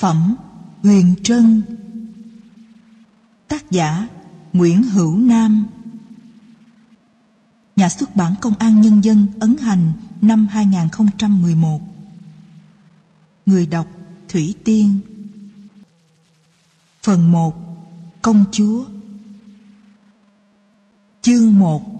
phẩm Huyền Trân. Tác giả Nguyễn Hữu Nam. Nhà xuất bản Công an Nhân dân ấn hành năm 2011 Người đọc Thủy Tiên. Phần 1 Công chúa. Chương 1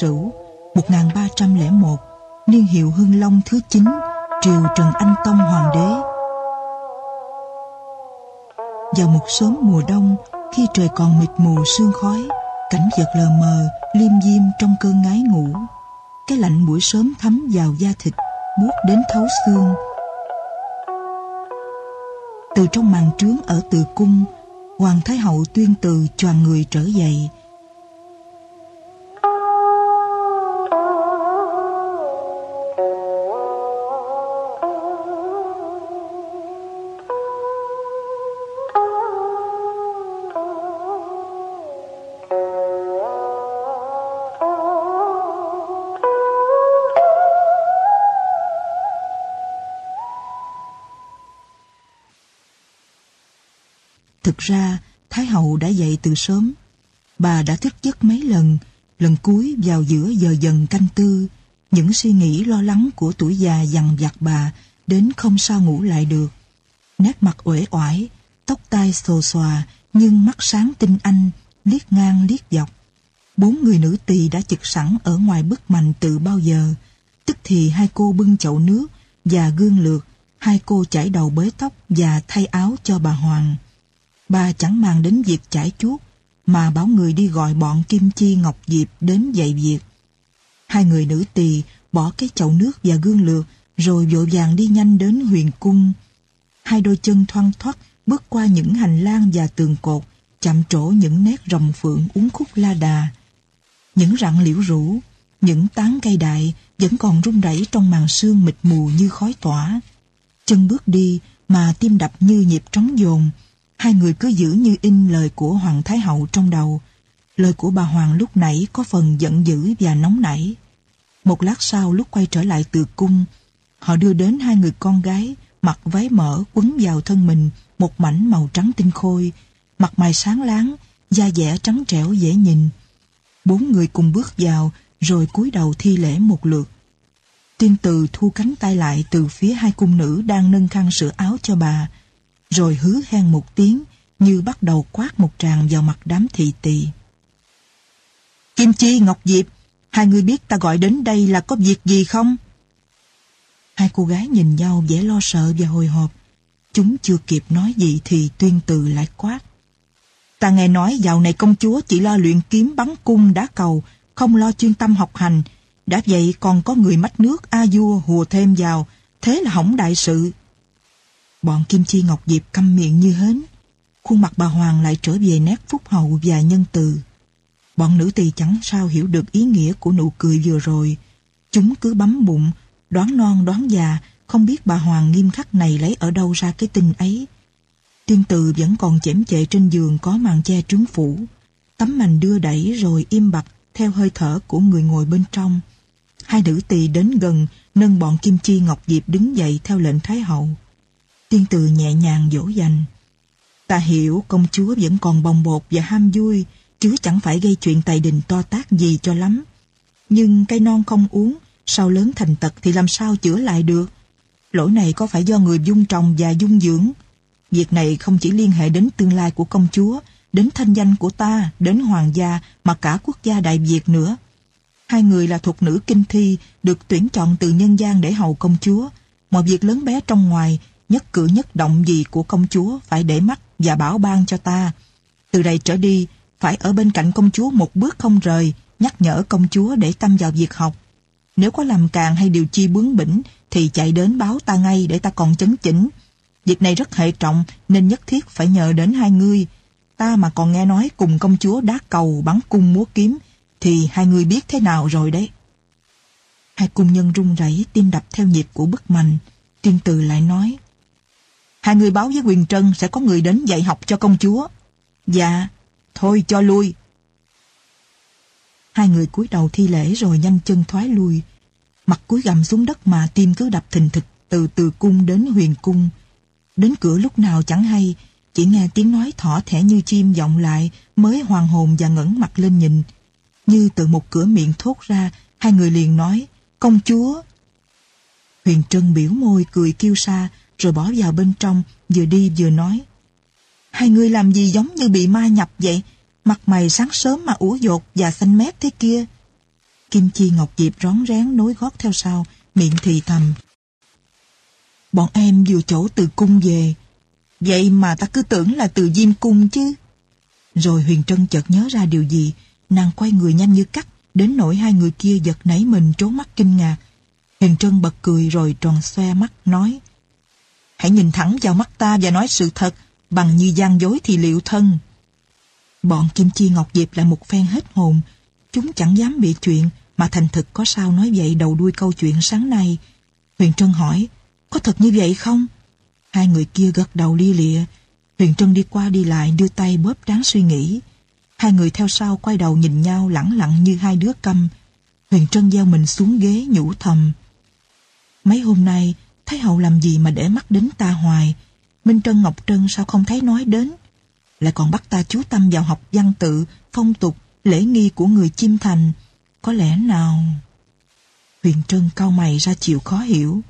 Sửu 1301 Niên hiệu Hưng Long thứ 9 Triều Trần Anh Tông Hoàng đế. Vào một sớm mùa đông, Khi trời còn mịt mù sương khói, Cảnh vật lờ mờ, Liêm diêm trong cơn ngái ngủ. Cái lạnh buổi sớm thấm vào da thịt, Buốt đến thấu xương. Từ trong màn trướng ở từ cung, Hoàng Thái Hậu tuyên từ choàng người trở dậy Thực ra, Thái Hậu đã dậy từ sớm. Bà đã thức giấc mấy lần, lần cuối vào giữa giờ dần canh tư. Những suy nghĩ lo lắng của tuổi già dằn vặt bà đến không sao ngủ lại được. Nét mặt uể oải, tóc tai xồ xòa, nhưng mắt sáng tinh anh, liếc ngang liếc dọc. Bốn người nữ tỳ đã trực sẵn ở ngoài bức mành từ bao giờ. Tức thì hai cô bưng chậu nước và gương lược, hai cô chải đầu bới tóc và thay áo cho bà Hoàng. Bà chẳng mang đến việc chải chuốt, mà bảo người đi gọi bọn Kim Chi Ngọc Diệp đến dạy việc. Hai người nữ tỳ bỏ cái chậu nước và gương lược, rồi vội vàng đi nhanh đến huyền cung. Hai đôi chân thoăn thoắt bước qua những hành lang và tường cột, chạm trổ những nét rồng phượng uốn khúc la đà. Những rặng liễu rũ, những tán cây đại vẫn còn rung rẩy trong màn sương mịt mù như khói tỏa. Chân bước đi mà tim đập như nhịp trống dồn, Hai người cứ giữ như in lời của Hoàng Thái Hậu trong đầu. Lời của bà Hoàng lúc nãy có phần giận dữ và nóng nảy. Một lát sau lúc quay trở lại từ cung, họ đưa đến hai người con gái mặc váy mở quấn vào thân mình một mảnh màu trắng tinh khôi, mặt mày sáng láng, da dẻ trắng trẻo dễ nhìn. Bốn người cùng bước vào rồi cúi đầu thi lễ một lượt. Tiên từ thu cánh tay lại từ phía hai cung nữ đang nâng khăn sửa áo cho bà, rồi hứa hen một tiếng như bắt đầu quát một tràng vào mặt đám thị tỳ. Kim Chi, Ngọc Diệp, hai người biết ta gọi đến đây là có việc gì không? Hai cô gái nhìn nhau vẻ lo sợ và hồi hộp. Chúng chưa kịp nói gì thì tuyên từ lại quát. Ta nghe nói dạo này công chúa chỉ lo luyện kiếm bắn cung đá cầu, không lo chuyên tâm học hành. Đã vậy còn có người mách nước A vua hùa thêm vào, thế là hỏng đại sự. Bọn Kim Chi Ngọc Diệp câm miệng như hến. Khuôn mặt bà Hoàng lại trở về nét phúc hậu và nhân từ. Bọn nữ tỳ chẳng sao hiểu được ý nghĩa của nụ cười vừa rồi. Chúng cứ bấm bụng, đoán non đoán già, không biết bà Hoàng nghiêm khắc này lấy ở đâu ra cái tin ấy. Tiên từ vẫn còn chễm chệ trên giường có màn che trứng phủ. Tấm mành đưa đẩy rồi im bặt theo hơi thở của người ngồi bên trong. Hai nữ tỳ đến gần, nâng bọn Kim Chi Ngọc Diệp đứng dậy theo lệnh Thái Hậu. Tiên từ nhẹ nhàng dỗ dành. Ta hiểu công chúa vẫn còn bồng bột và ham vui, chứ chẳng phải gây chuyện tài đình to tác gì cho lắm. Nhưng cây non không uống, sau lớn thành tật thì làm sao chữa lại được? Lỗi này có phải do người dung trồng và dung dưỡng? Việc này không chỉ liên hệ đến tương lai của công chúa, đến thanh danh của ta, đến hoàng gia, mà cả quốc gia Đại Việt nữa. Hai người là thuộc nữ kinh thi, được tuyển chọn từ nhân gian để hầu công chúa. Mọi việc lớn bé trong ngoài, nhất cử nhất động gì của công chúa phải để mắt và bảo ban cho ta. Từ đây trở đi, phải ở bên cạnh công chúa một bước không rời, nhắc nhở công chúa để tâm vào việc học. Nếu có làm càng hay điều chi bướng bỉnh, thì chạy đến báo ta ngay để ta còn chấn chỉnh. Việc này rất hệ trọng nên nhất thiết phải nhờ đến hai ngươi. Ta mà còn nghe nói cùng công chúa đá cầu bắn cung múa kiếm thì hai người biết thế nào rồi đấy. Hai cung nhân run rẩy tim đập theo nhịp của bức mành. Tiên từ lại nói Hai người báo với Quyền Trân sẽ có người đến dạy học cho công chúa. Dạ, thôi cho lui. Hai người cúi đầu thi lễ rồi nhanh chân thoái lui. Mặt cúi gầm xuống đất mà tim cứ đập thình thịch từ từ cung đến huyền cung. Đến cửa lúc nào chẳng hay, chỉ nghe tiếng nói thỏ thẻ như chim vọng lại mới hoàng hồn và ngẩng mặt lên nhìn. Như từ một cửa miệng thốt ra, hai người liền nói, công chúa. Huyền Trân biểu môi cười kêu xa, rồi bỏ vào bên trong, vừa đi vừa nói. Hai người làm gì giống như bị ma nhập vậy? Mặt mày sáng sớm mà ủ dột và xanh mét thế kia. Kim Chi Ngọc Diệp rón rén nối gót theo sau, miệng thì thầm. Bọn em vừa chỗ từ cung về. Vậy mà ta cứ tưởng là từ Diêm Cung chứ. Rồi Huyền Trân chợt nhớ ra điều gì, nàng quay người nhanh như cắt, đến nỗi hai người kia giật nảy mình trốn mắt kinh ngạc. Huyền Trân bật cười rồi tròn xoe mắt, nói Hãy nhìn thẳng vào mắt ta và nói sự thật, bằng như gian dối thì liệu thân. Bọn Kim Chi Ngọc Diệp lại một phen hết hồn. Chúng chẳng dám bị chuyện, mà thành thực có sao nói vậy đầu đuôi câu chuyện sáng nay. Huyền Trân hỏi, có thật như vậy không? Hai người kia gật đầu lia lịa. Huyền Trân đi qua đi lại đưa tay bóp trán suy nghĩ. Hai người theo sau quay đầu nhìn nhau lẳng lặng như hai đứa câm. Huyền Trân gieo mình xuống ghế nhủ thầm. Mấy hôm nay, Thái hậu làm gì mà để mắt đến ta hoài? Minh Trân Ngọc Trân sao không thấy nói đến? Lại còn bắt ta chú tâm vào học văn tự, phong tục, lễ nghi của người chim thành. Có lẽ nào... Huyền Trân cau mày ra chịu khó hiểu.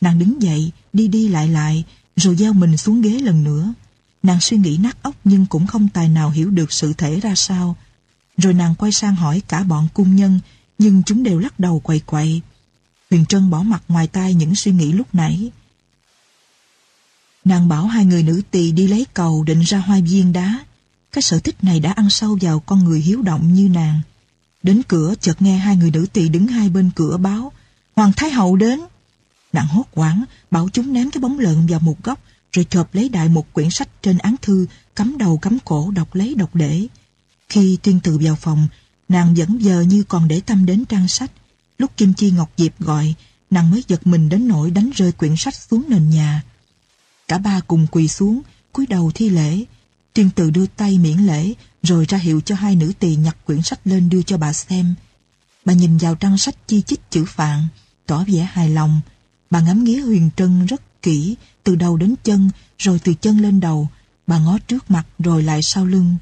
Nàng đứng dậy, đi đi lại lại, rồi gieo mình xuống ghế lần nữa. Nàng suy nghĩ nát óc nhưng cũng không tài nào hiểu được sự thể ra sao. Rồi nàng quay sang hỏi cả bọn cung nhân, nhưng chúng đều lắc đầu quậy quậy. Huyền Trân bỏ mặt ngoài tai những suy nghĩ lúc nãy. Nàng bảo hai người nữ tỳ đi lấy cầu định ra hoa viên đá. Cái sở thích này đã ăn sâu vào con người hiếu động như nàng. Đến cửa, chợt nghe hai người nữ tỳ đứng hai bên cửa báo, Hoàng Thái Hậu đến. Nàng hốt quảng bảo chúng ném cái bóng lợn vào một góc, rồi chộp lấy đại một quyển sách trên án thư, cắm đầu cắm cổ đọc lấy đọc để. Khi tiên tự vào phòng, nàng vẫn giờ như còn để tâm đến trang sách Lúc Kim Chi Ngọc Diệp gọi, nàng mới giật mình đến nỗi đánh rơi quyển sách xuống nền nhà. Cả ba cùng quỳ xuống, cúi đầu thi lễ. Tiên tử đưa tay miễn lễ, rồi ra hiệu cho hai nữ tỳ nhặt quyển sách lên đưa cho bà xem. Bà nhìn vào trang sách chi chít chữ phạn, tỏ vẻ hài lòng. Bà ngắm nghía huyền trân rất kỹ, từ đầu đến chân, rồi từ chân lên đầu. Bà ngó trước mặt rồi lại sau lưng.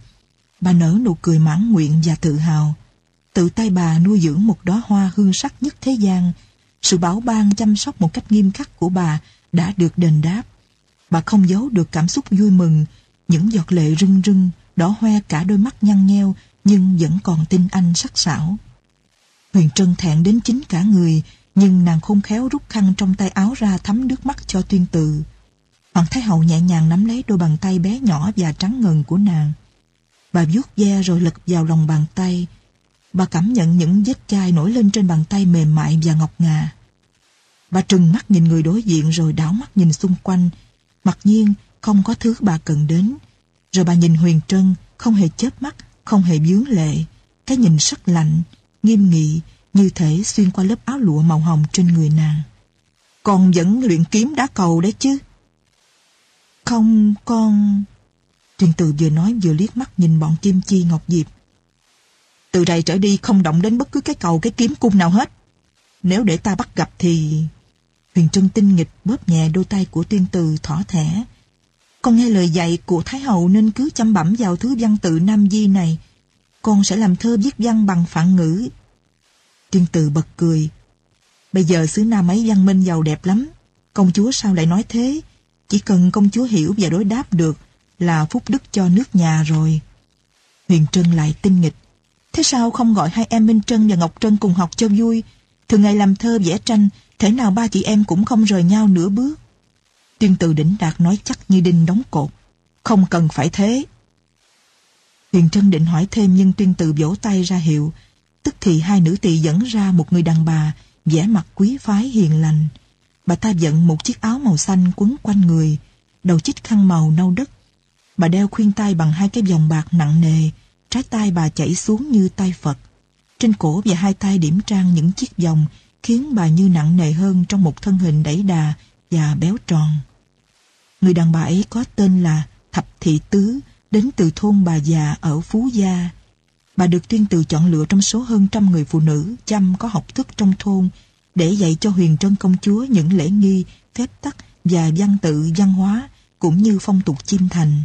Bà nở nụ cười mãn nguyện và tự hào. Tự tay bà nuôi dưỡng một đóa hoa hương sắc nhất thế gian. Sự bảo ban chăm sóc một cách nghiêm khắc của bà đã được đền đáp. Bà không giấu được cảm xúc vui mừng, những giọt lệ rưng rưng, đỏ hoe cả đôi mắt nhăn nheo nhưng vẫn còn tin anh sắc sảo. Huyền Trân thẹn đến chính cả người, nhưng nàng khôn khéo rút khăn trong tay áo ra thấm nước mắt cho tuyên tự. Hoàng Thái Hậu nhẹ nhàng nắm lấy đôi bàn tay bé nhỏ và trắng ngần của nàng. Bà vuốt ve rồi lật vào lòng bàn tay, Bà cảm nhận những vết chai nổi lên trên bàn tay mềm mại và ngọc ngà. Bà trừng mắt nhìn người đối diện rồi đảo mắt nhìn xung quanh. Mặc nhiên không có thứ bà cần đến. Rồi bà nhìn Huyền Trân không hề chớp mắt, không hề bướng lệ. Cái nhìn sắc lạnh, nghiêm nghị như thể xuyên qua lớp áo lụa màu hồng trên người nàng. Con vẫn luyện kiếm đá cầu đấy chứ? Không, con... Truyền từ vừa nói vừa liếc mắt nhìn bọn Kim Chi Ngọc Diệp. Từ đây trở đi không động đến bất cứ cái cầu, cái kiếm cung nào hết. Nếu để ta bắt gặp thì... Huyền Trân tinh nghịch bóp nhẹ đôi tay của tiên từ thỏ thẻ. Con nghe lời dạy của Thái Hậu nên cứ chăm bẩm vào thứ văn tự Nam Di này. Con sẽ làm thơ viết văn bằng phản ngữ. Tiên từ bật cười. Bây giờ xứ Nam ấy văn minh giàu đẹp lắm. Công chúa sao lại nói thế? Chỉ cần công chúa hiểu và đối đáp được là phúc đức cho nước nhà rồi. Huyền Trân lại tinh nghịch. Thế sao không gọi hai em Minh Trân và Ngọc Trân cùng học cho vui? Thường ngày làm thơ vẽ tranh, thể nào ba chị em cũng không rời nhau nửa bước. Tuyên từ đỉnh đạt nói chắc như đinh đóng cột. Không cần phải thế. Huyền Trân định hỏi thêm nhưng tuyên từ vỗ tay ra hiệu. Tức thì hai nữ tỳ dẫn ra một người đàn bà, vẻ mặt quý phái hiền lành. Bà ta giận một chiếc áo màu xanh quấn quanh người, đầu chích khăn màu nâu đất. Bà đeo khuyên tai bằng hai cái vòng bạc nặng nề, trái tay bà chảy xuống như tay Phật. Trên cổ và hai tay điểm trang những chiếc vòng khiến bà như nặng nề hơn trong một thân hình đẩy đà và béo tròn. Người đàn bà ấy có tên là Thập Thị Tứ, đến từ thôn bà già ở Phú Gia. Bà được tuyên từ chọn lựa trong số hơn trăm người phụ nữ chăm có học thức trong thôn để dạy cho huyền trân công chúa những lễ nghi, phép tắc và văn tự văn hóa cũng như phong tục chim thành.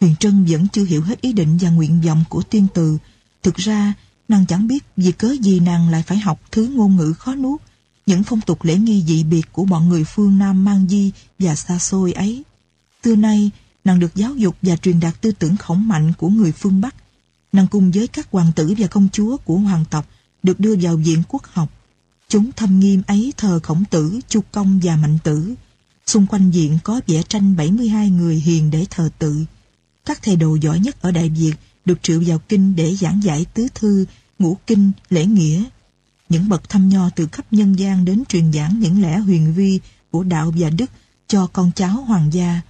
Huyền Trân vẫn chưa hiểu hết ý định và nguyện vọng của tiên từ. Thực ra, nàng chẳng biết vì cớ gì nàng lại phải học thứ ngôn ngữ khó nuốt, những phong tục lễ nghi dị biệt của bọn người phương Nam mang di và xa xôi ấy. Từ nay, nàng được giáo dục và truyền đạt tư tưởng khổng mạnh của người phương Bắc. Nàng cùng với các hoàng tử và công chúa của hoàng tộc được đưa vào viện quốc học. Chúng thâm nghiêm ấy thờ khổng tử, chu công và mạnh tử. Xung quanh viện có vẽ tranh 72 người hiền để thờ tự. Các thầy đồ giỏi nhất ở Đại Việt được triệu vào kinh để giảng giải tứ thư, ngũ kinh, lễ nghĩa. Những bậc thăm nho từ khắp nhân gian đến truyền giảng những lẽ huyền vi của đạo và đức cho con cháu hoàng gia.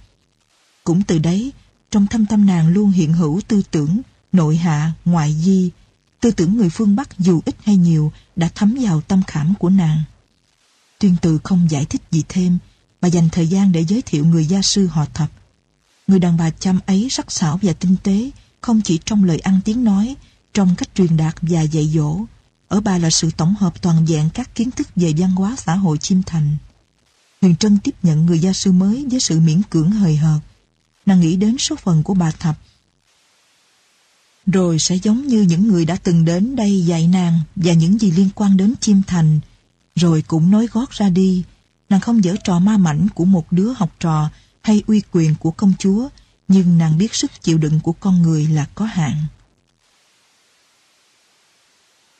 Cũng từ đấy, trong thâm tâm nàng luôn hiện hữu tư tưởng nội hạ, ngoại di. Tư tưởng người phương Bắc dù ít hay nhiều đã thấm vào tâm khảm của nàng. Tuyên từ không giải thích gì thêm, mà dành thời gian để giới thiệu người gia sư họ thập. Người đàn bà chăm ấy sắc sảo và tinh tế, không chỉ trong lời ăn tiếng nói, trong cách truyền đạt và dạy dỗ. Ở bà là sự tổng hợp toàn vẹn các kiến thức về văn hóa xã hội chim thành. Huyền Trân tiếp nhận người gia sư mới với sự miễn cưỡng hời hợt. Nàng nghĩ đến số phận của bà Thập. Rồi sẽ giống như những người đã từng đến đây dạy nàng và những gì liên quan đến chim thành. Rồi cũng nói gót ra đi. Nàng không dở trò ma mảnh của một đứa học trò hay uy quyền của công chúa, nhưng nàng biết sức chịu đựng của con người là có hạn.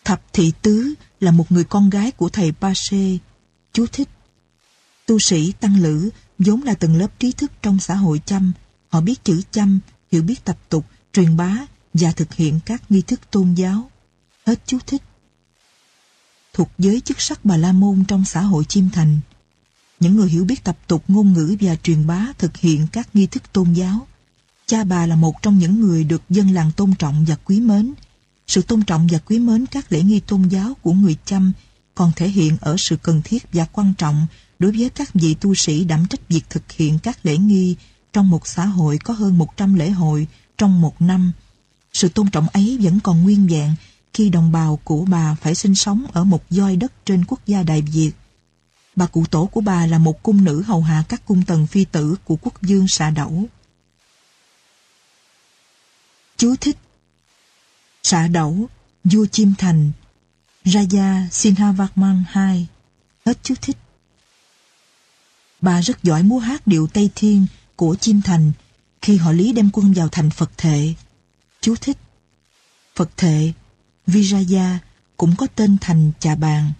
Thập Thị Tứ là một người con gái của thầy Pache. Chú thích. Tu sĩ Tăng Lữ vốn là tầng lớp trí thức trong xã hội chăm. Họ biết chữ chăm, hiểu biết tập tục, truyền bá và thực hiện các nghi thức tôn giáo. Hết chú thích. Thuộc giới chức sắc Bà La Môn trong xã hội chim thành những người hiểu biết tập tục ngôn ngữ và truyền bá thực hiện các nghi thức tôn giáo. Cha bà là một trong những người được dân làng tôn trọng và quý mến. Sự tôn trọng và quý mến các lễ nghi tôn giáo của người chăm còn thể hiện ở sự cần thiết và quan trọng đối với các vị tu sĩ đảm trách việc thực hiện các lễ nghi trong một xã hội có hơn 100 lễ hội trong một năm. Sự tôn trọng ấy vẫn còn nguyên vẹn khi đồng bào của bà phải sinh sống ở một doi đất trên quốc gia Đại Việt Bà cụ tổ của bà là một cung nữ hầu hạ các cung tần phi tử của quốc dương xạ đẩu. Chú thích Xạ đẩu, vua chim thành, Raja Sinhavarman II. Hết chú thích. Bà rất giỏi múa hát điệu Tây Thiên của chim thành khi họ lý đem quân vào thành Phật Thệ. Chú thích Phật Thệ, Vijaya cũng có tên thành Chà Bàn.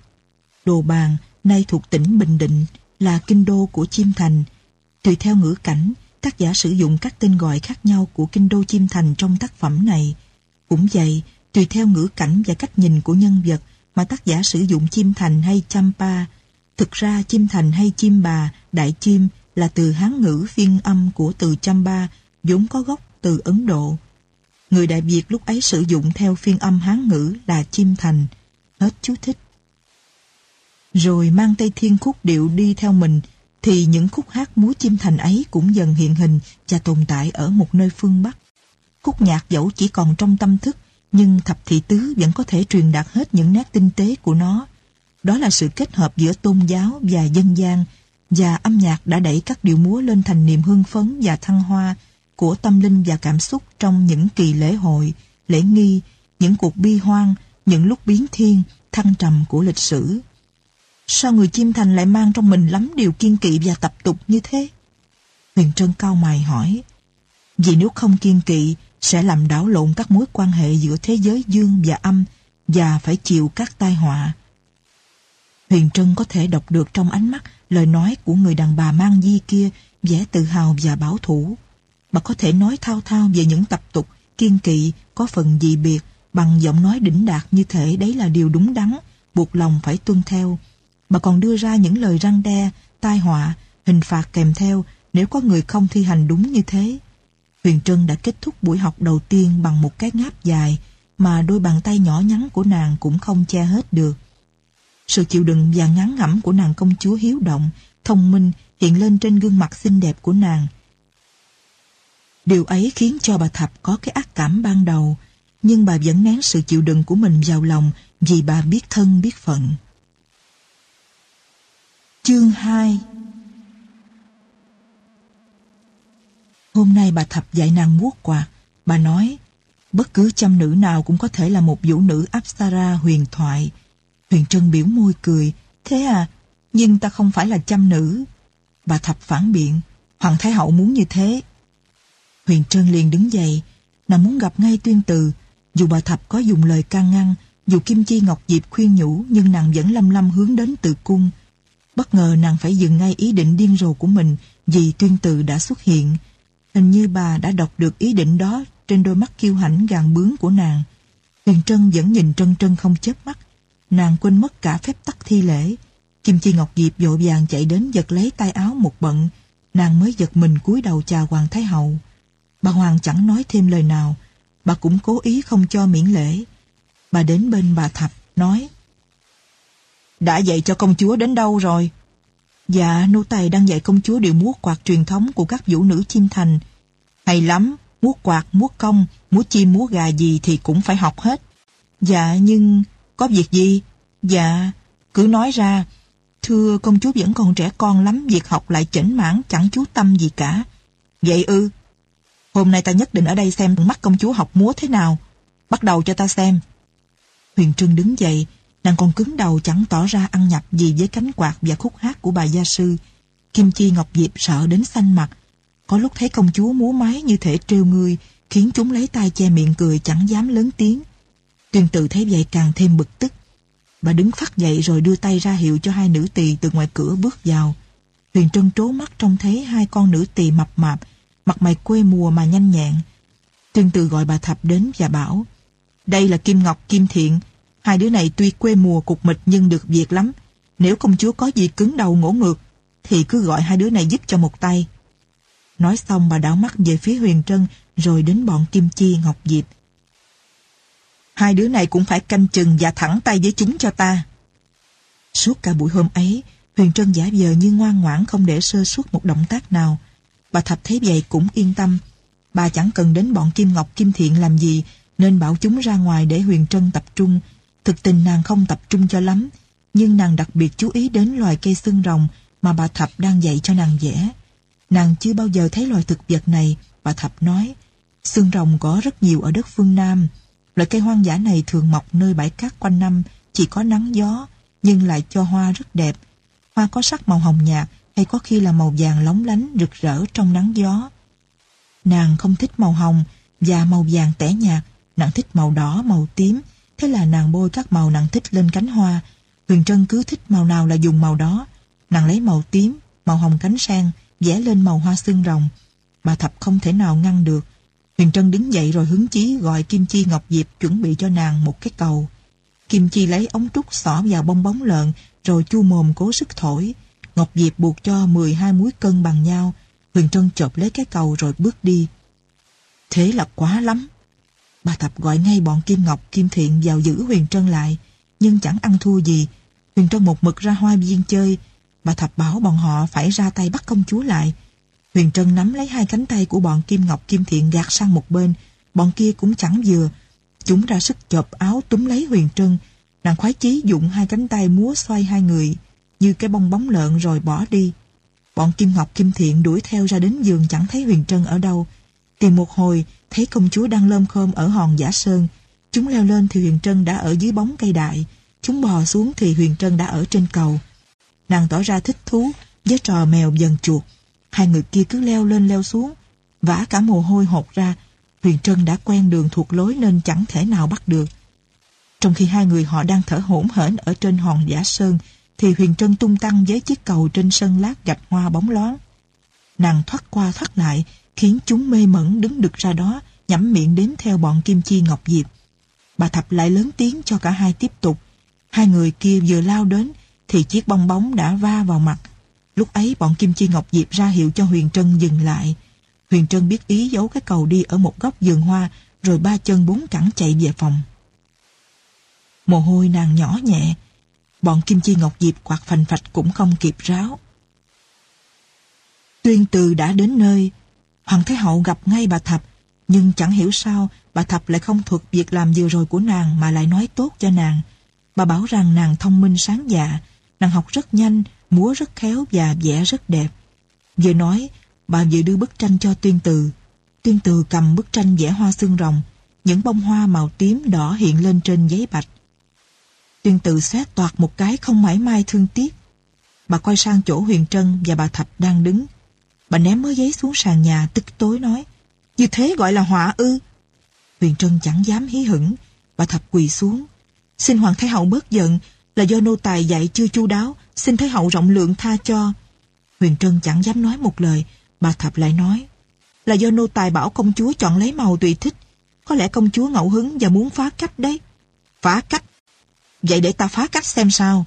Đồ Bàn nay thuộc tỉnh Bình Định, là kinh đô của Chiêm Thành. Tùy theo ngữ cảnh, tác giả sử dụng các tên gọi khác nhau của kinh đô Chiêm Thành trong tác phẩm này. Cũng vậy, tùy theo ngữ cảnh và cách nhìn của nhân vật mà tác giả sử dụng Chiêm Thành hay Champa. Thực ra Chiêm Thành hay Chim Bà, Đại Chim là từ Hán ngữ phiên âm của từ Champa, vốn có gốc từ Ấn Độ. Người Đại Việt lúc ấy sử dụng theo phiên âm Hán ngữ là Chiêm Thành. Hết chú thích rồi mang Tây Thiên khúc điệu đi theo mình, thì những khúc hát múa chim thành ấy cũng dần hiện hình và tồn tại ở một nơi phương Bắc. Khúc nhạc dẫu chỉ còn trong tâm thức, nhưng thập thị tứ vẫn có thể truyền đạt hết những nét tinh tế của nó. Đó là sự kết hợp giữa tôn giáo và dân gian, và âm nhạc đã đẩy các điệu múa lên thành niềm hưng phấn và thăng hoa của tâm linh và cảm xúc trong những kỳ lễ hội, lễ nghi, những cuộc bi hoan, những lúc biến thiên, thăng trầm của lịch sử. Sao người chim thành lại mang trong mình lắm điều kiên kỵ và tập tục như thế? Huyền Trân cao mày hỏi. Vì nếu không kiên kỵ, sẽ làm đảo lộn các mối quan hệ giữa thế giới dương và âm và phải chịu các tai họa. Huyền Trân có thể đọc được trong ánh mắt lời nói của người đàn bà mang di kia vẻ tự hào và bảo thủ. Bà có thể nói thao thao về những tập tục kiên kỵ có phần dị biệt bằng giọng nói đỉnh đạt như thể đấy là điều đúng đắn, buộc lòng phải tuân theo. Bà còn đưa ra những lời răng đe, tai họa, hình phạt kèm theo nếu có người không thi hành đúng như thế. Huyền Trân đã kết thúc buổi học đầu tiên bằng một cái ngáp dài mà đôi bàn tay nhỏ nhắn của nàng cũng không che hết được. Sự chịu đựng và ngắn ngẩm của nàng công chúa hiếu động, thông minh hiện lên trên gương mặt xinh đẹp của nàng. Điều ấy khiến cho bà Thập có cái ác cảm ban đầu, nhưng bà vẫn nén sự chịu đựng của mình vào lòng vì bà biết thân biết phận. Chương 2 Hôm nay bà Thập dạy nàng múa quạt. Bà nói, bất cứ chăm nữ nào cũng có thể là một vũ nữ Apsara huyền thoại. Huyền Trân biểu môi cười, thế à, nhưng ta không phải là chăm nữ. Bà Thập phản biện, Hoàng Thái Hậu muốn như thế. Huyền Trân liền đứng dậy, nàng muốn gặp ngay tuyên từ. Dù bà Thập có dùng lời can ngăn, dù Kim Chi Ngọc Diệp khuyên nhủ, nhưng nàng vẫn lâm lâm hướng đến từ cung. Bất ngờ nàng phải dừng ngay ý định điên rồ của mình vì tuyên từ đã xuất hiện. Hình như bà đã đọc được ý định đó trên đôi mắt kiêu hãnh gàn bướng của nàng. Huyền Trân vẫn nhìn Trân Trân không chớp mắt. Nàng quên mất cả phép tắc thi lễ. Kim Chi Ngọc Diệp vội vàng chạy đến giật lấy tay áo một bận. Nàng mới giật mình cúi đầu chào Hoàng Thái Hậu. Bà Hoàng chẳng nói thêm lời nào. Bà cũng cố ý không cho miễn lễ. Bà đến bên bà Thập, nói đã dạy cho công chúa đến đâu rồi? Dạ, nô tài đang dạy công chúa điệu múa quạt truyền thống của các vũ nữ chim thành. Hay lắm, múa quạt, múa công, múa chim, múa gà gì thì cũng phải học hết. Dạ, nhưng... Có việc gì? Dạ, cứ nói ra. Thưa công chúa vẫn còn trẻ con lắm, việc học lại chỉnh mãn, chẳng chú tâm gì cả. Vậy ư? Hôm nay ta nhất định ở đây xem mắt công chúa học múa thế nào. Bắt đầu cho ta xem. Huyền Trưng đứng dậy, Nàng còn cứng đầu chẳng tỏ ra ăn nhập gì với cánh quạt và khúc hát của bà gia sư. Kim Chi Ngọc Diệp sợ đến xanh mặt. Có lúc thấy công chúa múa máy như thể trêu người, khiến chúng lấy tay che miệng cười chẳng dám lớn tiếng. Tuyên tự thấy vậy càng thêm bực tức. Bà đứng phát dậy rồi đưa tay ra hiệu cho hai nữ tỳ từ ngoài cửa bước vào. Huyền Trân trố mắt trông thấy hai con nữ tỳ mập mạp, mặt mày quê mùa mà nhanh nhẹn. Tuyên tự gọi bà Thập đến và bảo, đây là Kim Ngọc Kim Thiện, Hai đứa này tuy quê mùa cục mịch nhưng được việc lắm. Nếu công chúa có gì cứng đầu ngỗ ngược, thì cứ gọi hai đứa này giúp cho một tay. Nói xong bà đảo mắt về phía Huyền Trân rồi đến bọn Kim Chi Ngọc Diệp. Hai đứa này cũng phải canh chừng và thẳng tay với chúng cho ta. Suốt cả buổi hôm ấy, Huyền Trân giả vờ như ngoan ngoãn không để sơ suất một động tác nào. Bà Thập thấy vậy cũng yên tâm. Bà chẳng cần đến bọn Kim Ngọc Kim Thiện làm gì, nên bảo chúng ra ngoài để Huyền Trân tập trung, Thực tình nàng không tập trung cho lắm, nhưng nàng đặc biệt chú ý đến loài cây xương rồng mà bà Thập đang dạy cho nàng vẽ. Nàng chưa bao giờ thấy loài thực vật này, bà Thập nói. Xương rồng có rất nhiều ở đất phương Nam. Loại cây hoang dã này thường mọc nơi bãi cát quanh năm, chỉ có nắng gió, nhưng lại cho hoa rất đẹp. Hoa có sắc màu hồng nhạt hay có khi là màu vàng lóng lánh rực rỡ trong nắng gió. Nàng không thích màu hồng và màu vàng tẻ nhạt, nàng thích màu đỏ, màu tím Thế là nàng bôi các màu nàng thích lên cánh hoa. Huyền Trân cứ thích màu nào là dùng màu đó. Nàng lấy màu tím, màu hồng cánh sen, vẽ lên màu hoa xương rồng. Bà Thập không thể nào ngăn được. Huyền Trân đứng dậy rồi hứng chí gọi Kim Chi Ngọc Diệp chuẩn bị cho nàng một cái cầu. Kim Chi lấy ống trúc xỏ vào bong bóng lợn rồi chu mồm cố sức thổi. Ngọc Diệp buộc cho 12 muối cân bằng nhau. Huyền Trân chộp lấy cái cầu rồi bước đi. Thế là quá lắm. Bà thập gọi ngay bọn Kim Ngọc, Kim Thiện vào giữ Huyền Trân lại, nhưng chẳng ăn thua gì. Huyền Trân một mực ra hoa viên chơi, bà Thập bảo bọn họ phải ra tay bắt công chúa lại. Huyền Trân nắm lấy hai cánh tay của bọn Kim Ngọc Kim Thiện gạt sang một bên, bọn kia cũng chẳng vừa. Chúng ra sức chộp áo túm lấy Huyền Trân, nàng khoái chí dụng hai cánh tay múa xoay hai người, như cái bong bóng lợn rồi bỏ đi. Bọn Kim Ngọc Kim Thiện đuổi theo ra đến giường chẳng thấy Huyền Trân ở đâu. Tìm một hồi, thấy công chúa đang lơm khơm ở hòn giả sơn. Chúng leo lên thì Huyền Trân đã ở dưới bóng cây đại. Chúng bò xuống thì Huyền Trân đã ở trên cầu. Nàng tỏ ra thích thú với trò mèo dần chuột. Hai người kia cứ leo lên leo xuống, vã cả mồ hôi hột ra. Huyền Trân đã quen đường thuộc lối nên chẳng thể nào bắt được. Trong khi hai người họ đang thở hổn hển ở trên hòn giả sơn, thì Huyền Trân tung tăng với chiếc cầu trên sân lát gạch hoa bóng loáng. Nàng thoát qua thoát lại, khiến chúng mê mẩn đứng được ra đó, nhắm miệng đếm theo bọn Kim Chi Ngọc Diệp. Bà Thập lại lớn tiếng cho cả hai tiếp tục. Hai người kia vừa lao đến, thì chiếc bong bóng đã va vào mặt. Lúc ấy bọn Kim Chi Ngọc Diệp ra hiệu cho Huyền Trân dừng lại. Huyền Trân biết ý giấu cái cầu đi ở một góc vườn hoa, rồi ba chân bốn cẳng chạy về phòng. Mồ hôi nàng nhỏ nhẹ, bọn Kim Chi Ngọc Diệp quạt phành phạch cũng không kịp ráo. Tuyên từ đã đến nơi, Hoàng Thái Hậu gặp ngay bà Thập, nhưng chẳng hiểu sao bà Thập lại không thuật việc làm vừa rồi của nàng mà lại nói tốt cho nàng. Bà bảo rằng nàng thông minh sáng dạ, nàng học rất nhanh, múa rất khéo và vẽ rất đẹp. Vừa nói, bà vừa đưa bức tranh cho Tuyên Từ. Tuyên Từ cầm bức tranh vẽ hoa xương rồng, những bông hoa màu tím đỏ hiện lên trên giấy bạch. Tuyên Từ xét toạt một cái không mãi mai thương tiếc. Bà quay sang chỗ Huyền Trân và bà Thập đang đứng. Bà ném mớ giấy xuống sàn nhà, tức tối nói, Như thế gọi là họa ư? Huyền Trân chẳng dám hí hửng. Bà Thập quỳ xuống, Xin Hoàng Thái Hậu bớt giận, Là do nô tài dạy chưa chu đáo, Xin Thái Hậu rộng lượng tha cho. Huyền Trân chẳng dám nói một lời. Bà Thập lại nói, Là do nô tài bảo công chúa chọn lấy màu tùy thích, Có lẽ công chúa ngẫu hứng và muốn phá cách đấy. Phá cách? Vậy để ta phá cách xem sao.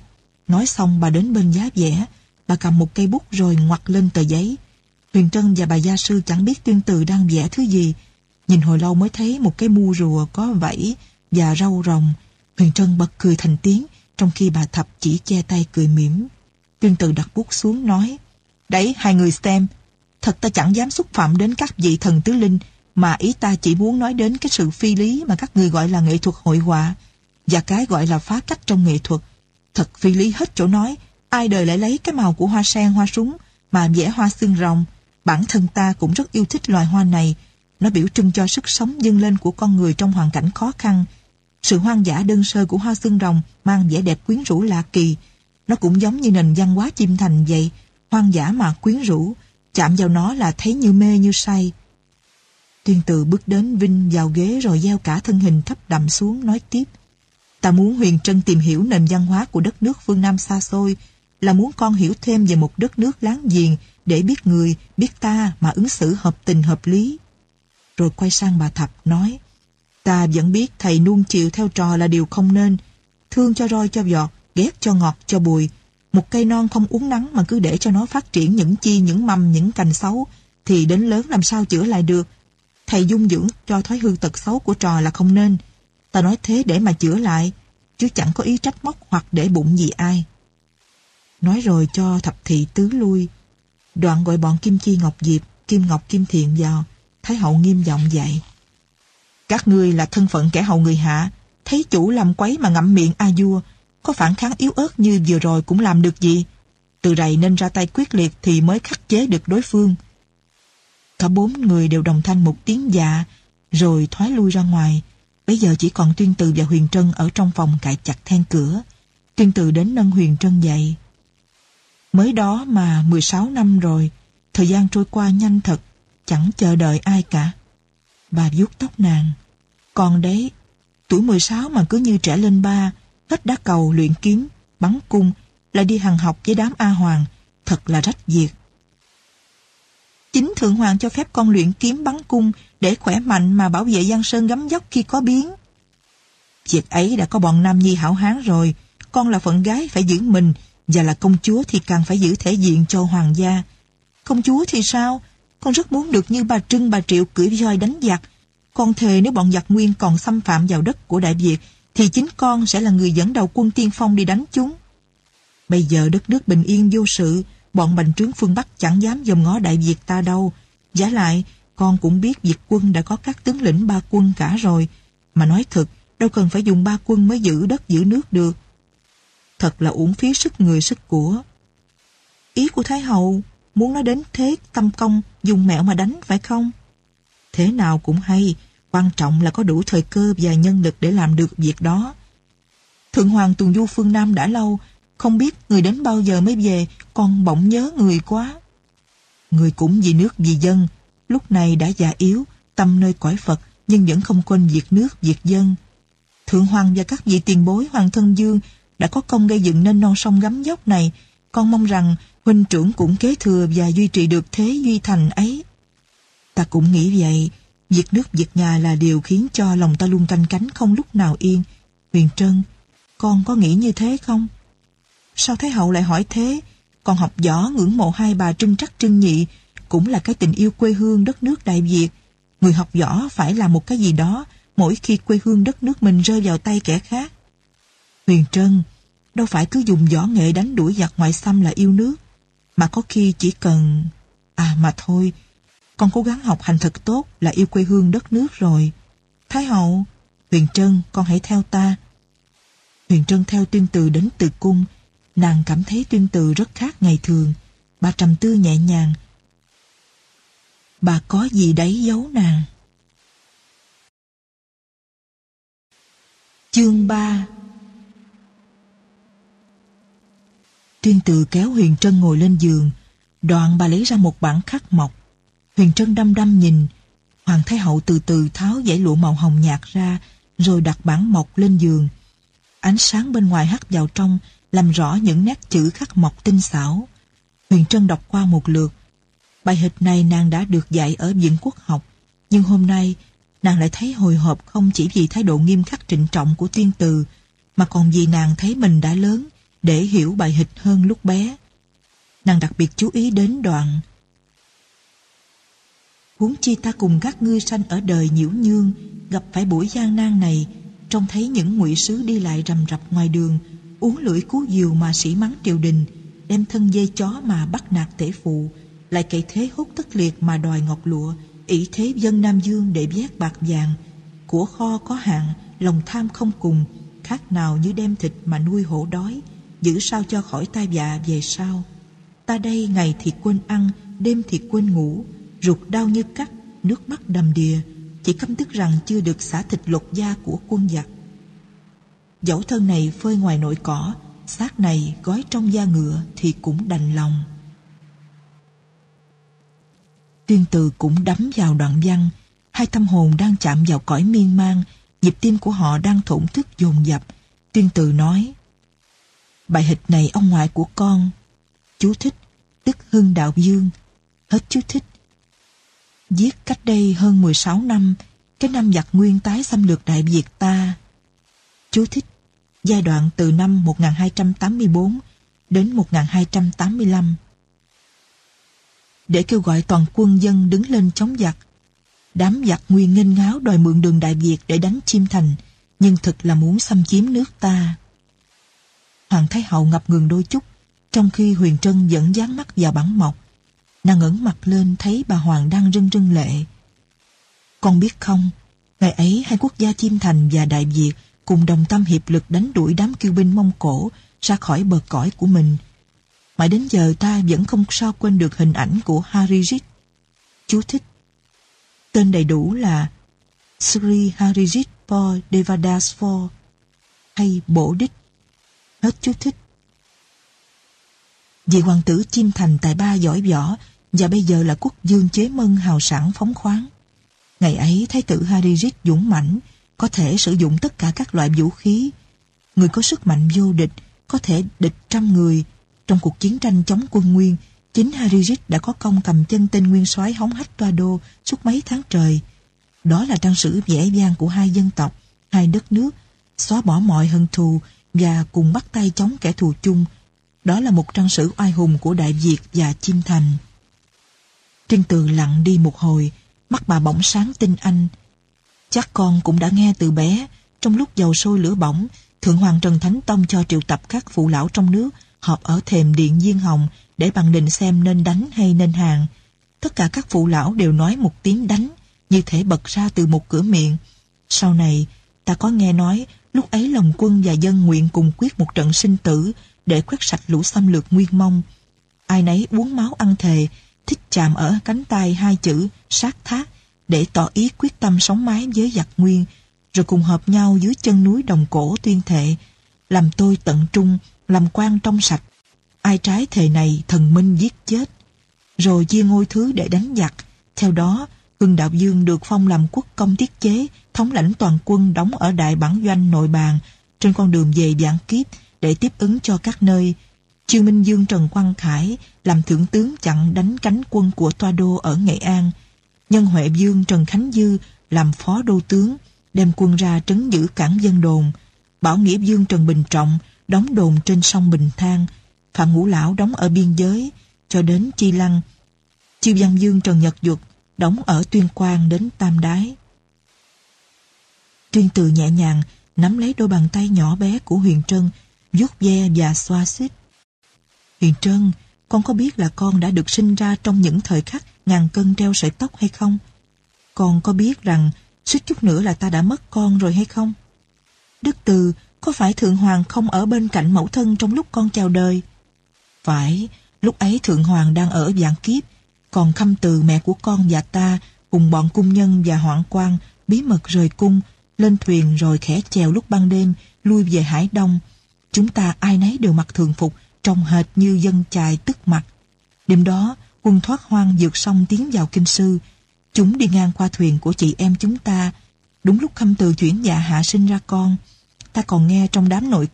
Nói xong bà đến bên giá vẽ, Bà cầm một cây bút rồi ngoặt lên tờ giấy. Huyền Trân và bà gia sư chẳng biết tuyên từ đang vẽ thứ gì. Nhìn hồi lâu mới thấy một cái mu rùa có vảy và râu rồng. Huyền Trân bật cười thành tiếng, trong khi bà Thập chỉ che tay cười mỉm. Tuyên từ đặt bút xuống nói, Đấy, hai người xem, thật ta chẳng dám xúc phạm đến các vị thần tứ linh, mà ý ta chỉ muốn nói đến cái sự phi lý mà các người gọi là nghệ thuật hội họa, và cái gọi là phá cách trong nghệ thuật. Thật phi lý hết chỗ nói, ai đời lại lấy cái màu của hoa sen, hoa súng, mà vẽ hoa xương rồng, Bản thân ta cũng rất yêu thích loài hoa này. Nó biểu trưng cho sức sống dâng lên của con người trong hoàn cảnh khó khăn. Sự hoang dã đơn sơ của hoa xương rồng mang vẻ đẹp quyến rũ lạ kỳ. Nó cũng giống như nền văn hóa chim thành vậy. Hoang dã mà quyến rũ. Chạm vào nó là thấy như mê như say. Tuyên từ bước đến Vinh vào ghế rồi gieo cả thân hình thấp đậm xuống nói tiếp. Ta muốn Huyền Trân tìm hiểu nền văn hóa của đất nước phương Nam xa xôi, là muốn con hiểu thêm về một đất nước láng giềng để biết người, biết ta mà ứng xử hợp tình hợp lý. Rồi quay sang bà Thập nói, ta vẫn biết thầy nuông chiều theo trò là điều không nên, thương cho roi cho giọt, ghét cho ngọt cho bùi. Một cây non không uống nắng mà cứ để cho nó phát triển những chi, những mầm, những cành xấu, thì đến lớn làm sao chữa lại được. Thầy dung dưỡng cho thói hư tật xấu của trò là không nên. Ta nói thế để mà chữa lại, chứ chẳng có ý trách móc hoặc để bụng gì ai. Nói rồi cho thập thị tứ lui, Đoạn gọi bọn Kim Chi Ngọc Diệp, Kim Ngọc Kim Thiện vào, Thái hậu nghiêm giọng dạy. Các ngươi là thân phận kẻ hầu người hạ, thấy chủ làm quấy mà ngậm miệng a vua, có phản kháng yếu ớt như vừa rồi cũng làm được gì. Từ rày nên ra tay quyết liệt thì mới khắc chế được đối phương. Cả bốn người đều đồng thanh một tiếng dạ, rồi thoái lui ra ngoài. Bây giờ chỉ còn Tuyên Từ và Huyền Trân ở trong phòng cài chặt then cửa. Tuyên Từ đến nâng Huyền Trân dậy. Mới đó mà 16 năm rồi, thời gian trôi qua nhanh thật, chẳng chờ đợi ai cả. Bà vuốt tóc nàng. Còn đấy, tuổi 16 mà cứ như trẻ lên ba, hết đá cầu luyện kiếm, bắn cung, lại đi hàng học với đám A Hoàng, thật là rách việc. Chính Thượng Hoàng cho phép con luyện kiếm bắn cung để khỏe mạnh mà bảo vệ Giang Sơn gấm dốc khi có biến. Việc ấy đã có bọn Nam Nhi hảo hán rồi, con là phận gái phải giữ mình, và là công chúa thì càng phải giữ thể diện cho hoàng gia. Công chúa thì sao? Con rất muốn được như bà Trưng bà Triệu cưỡi roi đánh giặc. Con thề nếu bọn giặc nguyên còn xâm phạm vào đất của Đại Việt thì chính con sẽ là người dẫn đầu quân tiên phong đi đánh chúng. Bây giờ đất nước bình yên vô sự, bọn bành trướng phương Bắc chẳng dám dòm ngó Đại Việt ta đâu. Giả lại, con cũng biết Việt quân đã có các tướng lĩnh ba quân cả rồi. Mà nói thật, đâu cần phải dùng ba quân mới giữ đất giữ nước được thật là uổng phí sức người sức của. Ý của Thái Hậu muốn nói đến thế tâm công dùng mẹo mà đánh phải không? Thế nào cũng hay, quan trọng là có đủ thời cơ và nhân lực để làm được việc đó. Thượng Hoàng Tùng Du phương Nam đã lâu, Không biết người đến bao giờ mới về, con bỗng nhớ người quá. Người cũng vì nước vì dân, lúc này đã già yếu, tâm nơi cõi Phật, nhưng vẫn không quên việc nước, việc dân. Thượng Hoàng và các vị tiền bối Hoàng Thân Dương đã có công gây dựng nên non sông gấm dốc này. Con mong rằng huynh trưởng cũng kế thừa và duy trì được thế duy thành ấy. Ta cũng nghĩ vậy, việc nước việc nhà là điều khiến cho lòng ta luôn canh cánh không lúc nào yên. Huyền Trân, con có nghĩ như thế không? Sao Thái Hậu lại hỏi thế? Con học võ ngưỡng mộ hai bà trưng trắc trưng nhị, cũng là cái tình yêu quê hương đất nước Đại Việt. Người học võ phải làm một cái gì đó mỗi khi quê hương đất nước mình rơi vào tay kẻ khác. Huyền Trân, đâu phải cứ dùng võ nghệ đánh đuổi giặc ngoại xâm là yêu nước, mà có khi chỉ cần... À mà thôi, con cố gắng học hành thật tốt là yêu quê hương đất nước rồi. Thái hậu, Huyền Trân, con hãy theo ta. Huyền Trân theo tuyên từ đến từ cung, nàng cảm thấy tuyên từ rất khác ngày thường. Bà trầm tư nhẹ nhàng. Bà có gì đấy giấu nàng. Chương 3 Tuyên từ kéo Huyền Trân ngồi lên giường, đoạn bà lấy ra một bản khắc mộc. Huyền Trân đăm đăm nhìn, Hoàng Thái Hậu từ từ tháo dãy lụa màu hồng nhạt ra, rồi đặt bản mộc lên giường. Ánh sáng bên ngoài hắt vào trong, làm rõ những nét chữ khắc mộc tinh xảo. Huyền Trân đọc qua một lượt. Bài hịch này nàng đã được dạy ở Viện Quốc học, nhưng hôm nay nàng lại thấy hồi hộp không chỉ vì thái độ nghiêm khắc trịnh trọng của tuyên từ, mà còn vì nàng thấy mình đã lớn để hiểu bài hịch hơn lúc bé. Nàng đặc biệt chú ý đến đoạn Huống chi ta cùng các ngươi sanh ở đời nhiễu nhương, gặp phải buổi gian nan này, trông thấy những ngụy sứ đi lại rầm rập ngoài đường, uống lưỡi cú diều mà sĩ mắng triều đình, đem thân dây chó mà bắt nạt tể phụ, lại cậy thế hút tất liệt mà đòi ngọc lụa, ỷ thế dân Nam Dương để vét bạc vàng. Của kho có hạn, lòng tham không cùng, khác nào như đem thịt mà nuôi hổ đói, giữ sao cho khỏi tai vạ về sau. Ta đây ngày thì quên ăn, đêm thì quên ngủ, ruột đau như cắt, nước mắt đầm đìa, chỉ căm tức rằng chưa được xả thịt lột da của quân giặc. Dẫu thân này phơi ngoài nội cỏ, xác này gói trong da ngựa thì cũng đành lòng. Tuyên từ cũng đắm vào đoạn văn, hai tâm hồn đang chạm vào cõi miên man, nhịp tim của họ đang thổn thức dồn dập. Tuyên từ nói, bài hịch này ông ngoại của con, chú thích, tức Hưng Đạo Dương, hết chú thích. Viết cách đây hơn 16 năm, cái năm giặc nguyên tái xâm lược Đại Việt ta. Chú thích, giai đoạn từ năm 1284 đến 1285 để kêu gọi toàn quân dân đứng lên chống giặc. Đám giặc nguyên nghênh ngáo đòi mượn đường Đại Việt để đánh Chiêm Thành, nhưng thực là muốn xâm chiếm nước ta. Hoàng Thái Hậu ngập ngừng đôi chút, trong khi Huyền Trân vẫn dán mắt vào bản mộc. Nàng ngẩng mặt lên thấy bà Hoàng đang rưng rưng lệ. Con biết không, ngày ấy hai quốc gia chim Thành và Đại Việt cùng đồng tâm hiệp lực đánh đuổi đám kiêu binh Mông Cổ ra khỏi bờ cõi của mình. Mãi đến giờ ta vẫn không sao quên được hình ảnh của Harijit. Chú thích. Tên đầy đủ là Sri Harijit Devadas Devadasfor hay Bổ Đích. Hết chú thích. Vị hoàng tử chim thành tài ba giỏi võ và bây giờ là quốc dương chế mân hào sản phóng khoáng. Ngày ấy thái tử Harijit dũng mãnh có thể sử dụng tất cả các loại vũ khí. Người có sức mạnh vô địch có thể địch trăm người trong cuộc chiến tranh chống quân Nguyên, chính Harijit đã có công cầm chân tên nguyên soái hóng hách toa đô suốt mấy tháng trời. Đó là trang sử vẻ vang của hai dân tộc, hai đất nước, xóa bỏ mọi hận thù và cùng bắt tay chống kẻ thù chung. Đó là một trang sử oai hùng của Đại Việt và Chim Thành. Trinh Từ lặng đi một hồi, mắt bà bỗng sáng tinh anh. Chắc con cũng đã nghe từ bé, trong lúc dầu sôi lửa bỏng, Thượng Hoàng Trần Thánh Tông cho triệu tập các phụ lão trong nước họp ở thềm điện Diên Hồng để bằng định xem nên đánh hay nên hàng. Tất cả các phụ lão đều nói một tiếng đánh, như thể bật ra từ một cửa miệng. Sau này, ta có nghe nói lúc ấy lòng quân và dân nguyện cùng quyết một trận sinh tử để quét sạch lũ xâm lược nguyên mông. Ai nấy uống máu ăn thề, thích chạm ở cánh tay hai chữ sát thác để tỏ ý quyết tâm sống mái với giặc nguyên, rồi cùng hợp nhau dưới chân núi đồng cổ tuyên thệ, làm tôi tận trung làm quan trong sạch. Ai trái thề này thần minh giết chết. Rồi chia ngôi thứ để đánh giặc. Theo đó, Hưng Đạo Dương được phong làm quốc công tiết chế, thống lãnh toàn quân đóng ở đại bản doanh nội bàn, trên con đường về giảng kiếp để tiếp ứng cho các nơi. Trương Minh Dương Trần Quang Khải làm thượng tướng chặn đánh cánh quân của Toa Đô ở Nghệ An. Nhân Huệ Dương Trần Khánh Dư làm phó đô tướng, đem quân ra trấn giữ cảng dân đồn. Bảo Nghĩa Dương Trần Bình Trọng đóng đồn trên sông Bình Thang, Phạm Ngũ Lão đóng ở biên giới, cho đến Chi Lăng. Chiêu Văn Dương Trần Nhật Duật đóng ở Tuyên Quang đến Tam Đái. Tuyên Từ nhẹ nhàng nắm lấy đôi bàn tay nhỏ bé của Huyền Trân, vuốt ve và xoa xít. Huyền Trân, con có biết là con đã được sinh ra trong những thời khắc ngàn cân treo sợi tóc hay không? Con có biết rằng suýt chút nữa là ta đã mất con rồi hay không? Đức Từ, có phải Thượng Hoàng không ở bên cạnh mẫu thân trong lúc con chào đời? Phải, lúc ấy Thượng Hoàng đang ở dạng kiếp, còn khâm từ mẹ của con và ta cùng bọn cung nhân và hoạn quan bí mật rời cung, lên thuyền rồi khẽ chèo lúc ban đêm, lui về Hải Đông. Chúng ta ai nấy đều mặc thường phục, trông hệt như dân chài tức mặt. Đêm đó, quân thoát hoang vượt sông tiến vào kinh sư. Chúng đi ngang qua thuyền của chị em chúng ta. Đúng lúc khâm từ chuyển dạ hạ sinh ra con. Ta còn nghe trong đám nội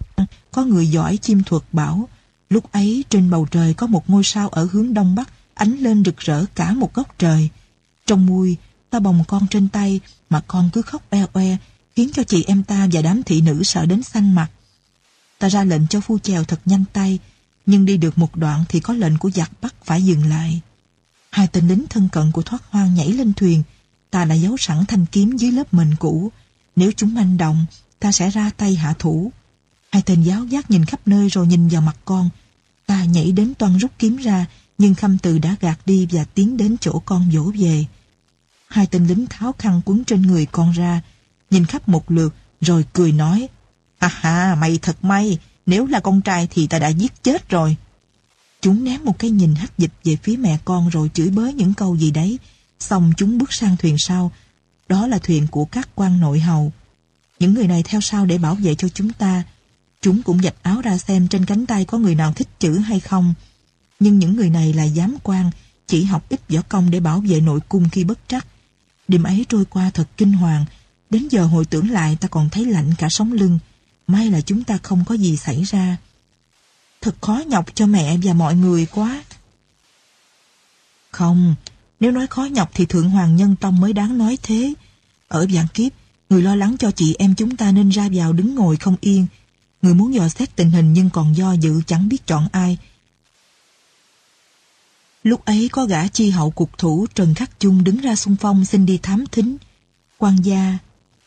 có người giỏi chim thuật bảo lúc ấy trên bầu trời có một ngôi sao ở hướng đông bắc ánh lên rực rỡ cả một góc trời. Trong mui, ta bồng con trên tay mà con cứ khóc oe oe khiến cho chị em ta và đám thị nữ sợ đến xanh mặt. Ta ra lệnh cho phu chèo thật nhanh tay nhưng đi được một đoạn thì có lệnh của giặc bắt phải dừng lại. Hai tên lính thân cận của thoát hoang nhảy lên thuyền ta đã giấu sẵn thanh kiếm dưới lớp mền cũ. Nếu chúng manh động, ta sẽ ra tay hạ thủ. Hai tên giáo giác nhìn khắp nơi rồi nhìn vào mặt con. Ta nhảy đến toan rút kiếm ra, nhưng khâm từ đã gạt đi và tiến đến chỗ con dỗ về. Hai tên lính tháo khăn quấn trên người con ra, nhìn khắp một lượt, rồi cười nói, Ha ha, mày thật may, nếu là con trai thì ta đã giết chết rồi. Chúng ném một cái nhìn hắt dịch về phía mẹ con rồi chửi bới những câu gì đấy. Xong chúng bước sang thuyền sau. Đó là thuyền của các quan nội hầu. Những người này theo sau để bảo vệ cho chúng ta. Chúng cũng dạch áo ra xem trên cánh tay có người nào thích chữ hay không. Nhưng những người này là giám quan, chỉ học ít võ công để bảo vệ nội cung khi bất trắc. Đêm ấy trôi qua thật kinh hoàng. Đến giờ hồi tưởng lại ta còn thấy lạnh cả sống lưng. May là chúng ta không có gì xảy ra. Thật khó nhọc cho mẹ và mọi người quá. Không, nếu nói khó nhọc thì Thượng Hoàng Nhân Tông mới đáng nói thế. Ở dạng kiếp, người lo lắng cho chị em chúng ta nên ra vào đứng ngồi không yên. Người muốn dò xét tình hình nhưng còn do dự chẳng biết chọn ai. Lúc ấy có gã chi hậu cục thủ Trần Khắc Chung đứng ra xung phong xin đi thám thính. quan gia,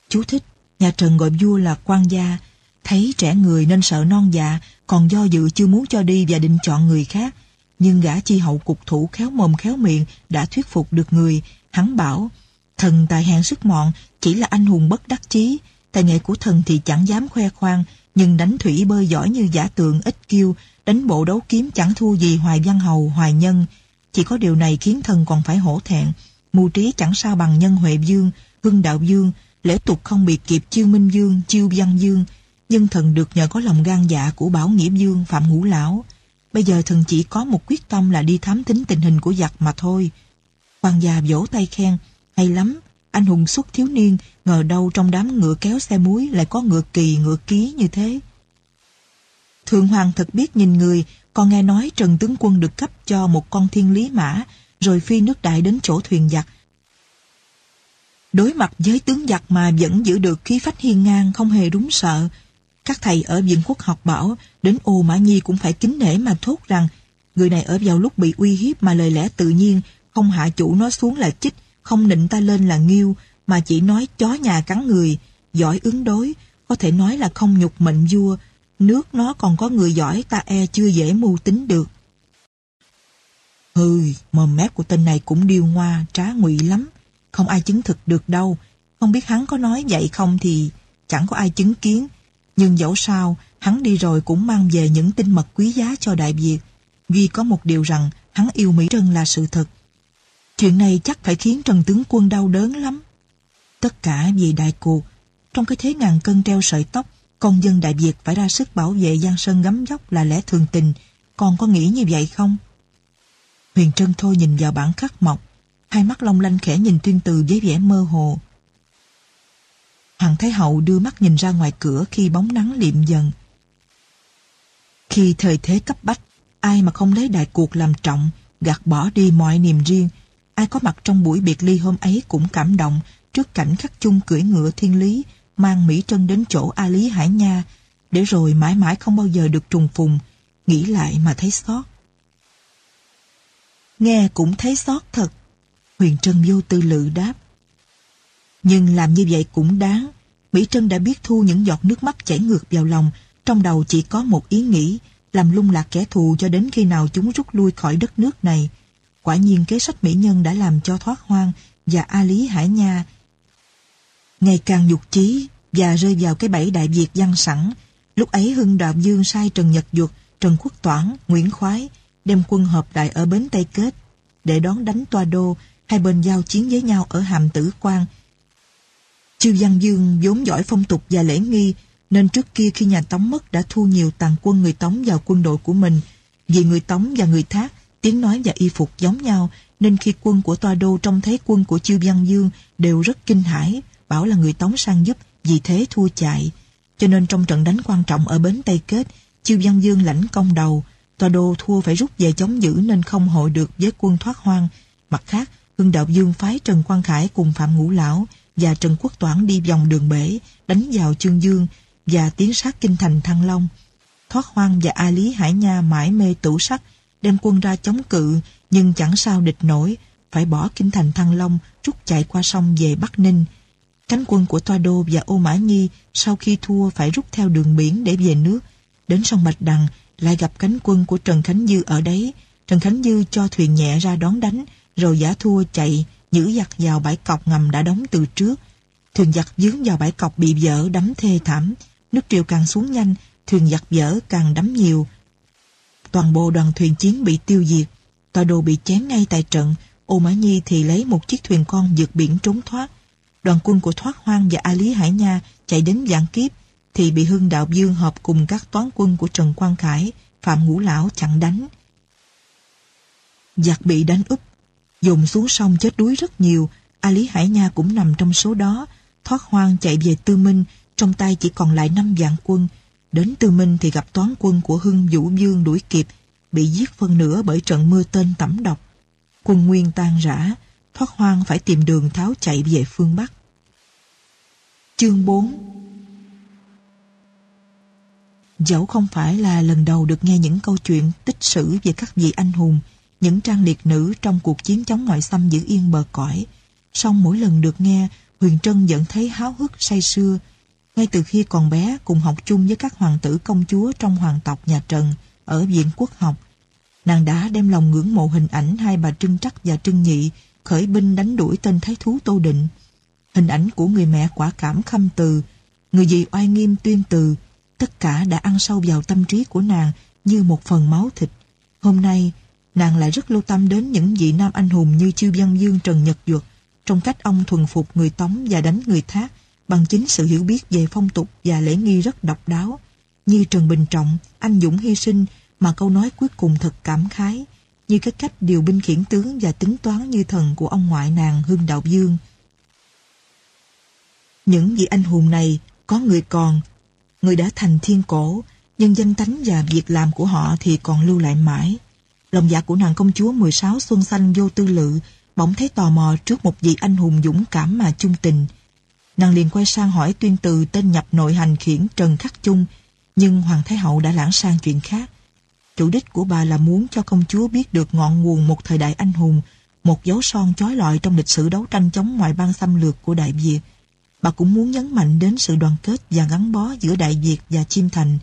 chú thích, nhà Trần gọi vua là quan gia, thấy trẻ người nên sợ non dạ, còn do dự chưa muốn cho đi và định chọn người khác. Nhưng gã chi hậu cục thủ khéo mồm khéo miệng đã thuyết phục được người. Hắn bảo, thần tài hạng sức mọn chỉ là anh hùng bất đắc chí. Tài nghệ của thần thì chẳng dám khoe khoang, nhưng đánh thủy bơi giỏi như giả tượng ít kiêu, đánh bộ đấu kiếm chẳng thua gì Hoài Văn Hầu, Hoài Nhân. Chỉ có điều này khiến thần còn phải hổ thẹn. Mưu trí chẳng sao bằng nhân Huệ Dương, Hưng Đạo Dương, lễ tục không bị kịp Chiêu Minh Dương, Chiêu Văn Dương. Nhưng thần được nhờ có lòng gan dạ của Bảo Nghĩa Dương, Phạm Ngũ Lão. Bây giờ thần chỉ có một quyết tâm là đi thám tính tình hình của giặc mà thôi. Hoàng già vỗ tay khen, hay lắm, anh hùng xuất thiếu niên, ngờ đâu trong đám ngựa kéo xe muối lại có ngựa kỳ, ngựa ký như thế. Thượng Hoàng thật biết nhìn người, còn nghe nói Trần Tướng Quân được cấp cho một con thiên lý mã, rồi phi nước đại đến chỗ thuyền giặc. Đối mặt với tướng giặc mà vẫn giữ được khí phách hiên ngang, không hề đúng sợ, các thầy ở Viện Quốc học bảo, đến ô Mã Nhi cũng phải kính nể mà thốt rằng người này ở vào lúc bị uy hiếp mà lời lẽ tự nhiên, không hạ chủ nó xuống là chích, không nịnh ta lên là nghiêu, mà chỉ nói chó nhà cắn người, giỏi ứng đối, có thể nói là không nhục mệnh vua, nước nó còn có người giỏi ta e chưa dễ mưu tính được. Hừ, mồm mép của tên này cũng điêu ngoa, trá ngụy lắm, không ai chứng thực được đâu, không biết hắn có nói vậy không thì chẳng có ai chứng kiến, nhưng dẫu sao, hắn đi rồi cũng mang về những tin mật quý giá cho Đại Việt. Duy có một điều rằng hắn yêu Mỹ Trân là sự thật. Chuyện này chắc phải khiến Trần Tướng Quân đau đớn lắm. Tất cả vì đại cuộc. Trong cái thế ngàn cân treo sợi tóc, con dân Đại Việt phải ra sức bảo vệ Giang Sơn gấm dốc là lẽ thường tình. Con có nghĩ như vậy không? Huyền Trân Thôi nhìn vào bản khắc mộc. Hai mắt long lanh khẽ nhìn tuyên từ với vẻ mơ hồ. Hoàng Thái Hậu đưa mắt nhìn ra ngoài cửa khi bóng nắng liệm dần. Khi thời thế cấp bách, ai mà không lấy đại cuộc làm trọng, gạt bỏ đi mọi niềm riêng, ai có mặt trong buổi biệt ly hôm ấy cũng cảm động trước cảnh khắc chung cưỡi ngựa thiên lý, mang Mỹ Trân đến chỗ A Lý Hải Nha, để rồi mãi mãi không bao giờ được trùng phùng, nghĩ lại mà thấy xót. Nghe cũng thấy xót thật, Huyền Trân vô tư lự đáp. Nhưng làm như vậy cũng đáng, Mỹ Trân đã biết thu những giọt nước mắt chảy ngược vào lòng, trong đầu chỉ có một ý nghĩ, làm lung lạc kẻ thù cho đến khi nào chúng rút lui khỏi đất nước này. Quả nhiên kế sách mỹ nhân đã làm cho thoát hoang và A Lý Hải Nha ngày càng nhục chí và rơi vào cái bẫy đại việt văn sẵn. Lúc ấy Hưng Đạo Dương sai Trần Nhật Duật, Trần Quốc Toản, Nguyễn Khoái đem quân hợp đại ở bến Tây Kết để đón đánh Toa Đô, hai bên giao chiến với nhau ở Hàm Tử Quan. Chư Văn Dương vốn giỏi phong tục và lễ nghi, nên trước kia khi nhà Tống mất đã thu nhiều tàn quân người Tống vào quân đội của mình. Vì người Tống và người Thác, tiếng nói và y phục giống nhau, nên khi quân của Toa Đô trông thấy quân của Chư Văn Dương đều rất kinh hãi, bảo là người Tống sang giúp, vì thế thua chạy. Cho nên trong trận đánh quan trọng ở bến Tây Kết, chiêu Văn Dương lãnh công đầu, tòa Đô thua phải rút về chống giữ nên không hội được với quân thoát hoang. Mặt khác, Hưng Đạo Dương phái Trần Quang Khải cùng Phạm Ngũ Lão và Trần Quốc Toản đi vòng đường bể, đánh vào Chương Dương và tiến sát kinh thành Thăng Long. Thoát hoang và A Lý Hải Nha mãi mê tủ sắc, đem quân ra chống cự nhưng chẳng sao địch nổi, phải bỏ kinh thành Thăng Long rút chạy qua sông về Bắc Ninh. Cánh quân của Toa Đô và Ô Mã Nhi sau khi thua phải rút theo đường biển để về nước. Đến sông Bạch Đằng lại gặp cánh quân của Trần Khánh Dư ở đấy. Trần Khánh Dư cho thuyền nhẹ ra đón đánh, rồi giả thua chạy, giữ giặc vào bãi cọc ngầm đã đóng từ trước. Thuyền giặc dướng vào bãi cọc bị vỡ đắm thê thảm. Nước triều càng xuống nhanh, thuyền giặc vỡ càng đắm nhiều. Toàn bộ đoàn thuyền chiến bị tiêu diệt. Tòa đồ bị chém ngay tại trận, Ô Mã Nhi thì lấy một chiếc thuyền con vượt biển trốn thoát đoàn quân của Thoát Hoang và A Lý Hải Nha chạy đến giảng kiếp, thì bị Hưng Đạo Dương hợp cùng các toán quân của Trần Quang Khải, Phạm Ngũ Lão chặn đánh. Giặc bị đánh úp, dùng xuống sông chết đuối rất nhiều, A Lý Hải Nha cũng nằm trong số đó, Thoát Hoang chạy về Tư Minh, trong tay chỉ còn lại năm vạn quân. Đến Tư Minh thì gặp toán quân của Hưng Vũ Dương đuổi kịp, bị giết phân nửa bởi trận mưa tên tẩm độc. Quân nguyên tan rã, thoát hoang phải tìm đường tháo chạy về phương Bắc. Chương 4 Dẫu không phải là lần đầu được nghe những câu chuyện tích sử về các vị anh hùng, những trang liệt nữ trong cuộc chiến chống ngoại xâm giữ yên bờ cõi, song mỗi lần được nghe, Huyền Trân vẫn thấy háo hức say sưa. Ngay từ khi còn bé cùng học chung với các hoàng tử công chúa trong hoàng tộc nhà Trần ở Viện Quốc học, nàng đã đem lòng ngưỡng mộ hình ảnh hai bà Trưng Trắc và Trưng Nhị khởi binh đánh đuổi tên thái thú Tô Định. Hình ảnh của người mẹ quả cảm khâm từ, người dì oai nghiêm tuyên từ, tất cả đã ăn sâu vào tâm trí của nàng như một phần máu thịt. Hôm nay, nàng lại rất lưu tâm đến những vị nam anh hùng như Chiêu Văn Dương Trần Nhật Duật, trong cách ông thuần phục người Tống và đánh người Thác bằng chính sự hiểu biết về phong tục và lễ nghi rất độc đáo. Như Trần Bình Trọng, anh dũng hy sinh mà câu nói cuối cùng thật cảm khái như cái cách điều binh khiển tướng và tính toán như thần của ông ngoại nàng Hưng Đạo Dương. Những vị anh hùng này có người còn, người đã thành thiên cổ, nhưng danh tánh và việc làm của họ thì còn lưu lại mãi. Lòng dạ của nàng công chúa 16 xuân xanh vô tư lự, bỗng thấy tò mò trước một vị anh hùng dũng cảm mà chung tình. Nàng liền quay sang hỏi tuyên từ tên nhập nội hành khiển Trần Khắc Chung, nhưng Hoàng Thái Hậu đã lãng sang chuyện khác. Chủ đích của bà là muốn cho công chúa biết được ngọn nguồn một thời đại anh hùng, một dấu son chói lọi trong lịch sử đấu tranh chống ngoại bang xâm lược của Đại Việt. Bà cũng muốn nhấn mạnh đến sự đoàn kết và gắn bó giữa Đại Việt và Chiêm Thành,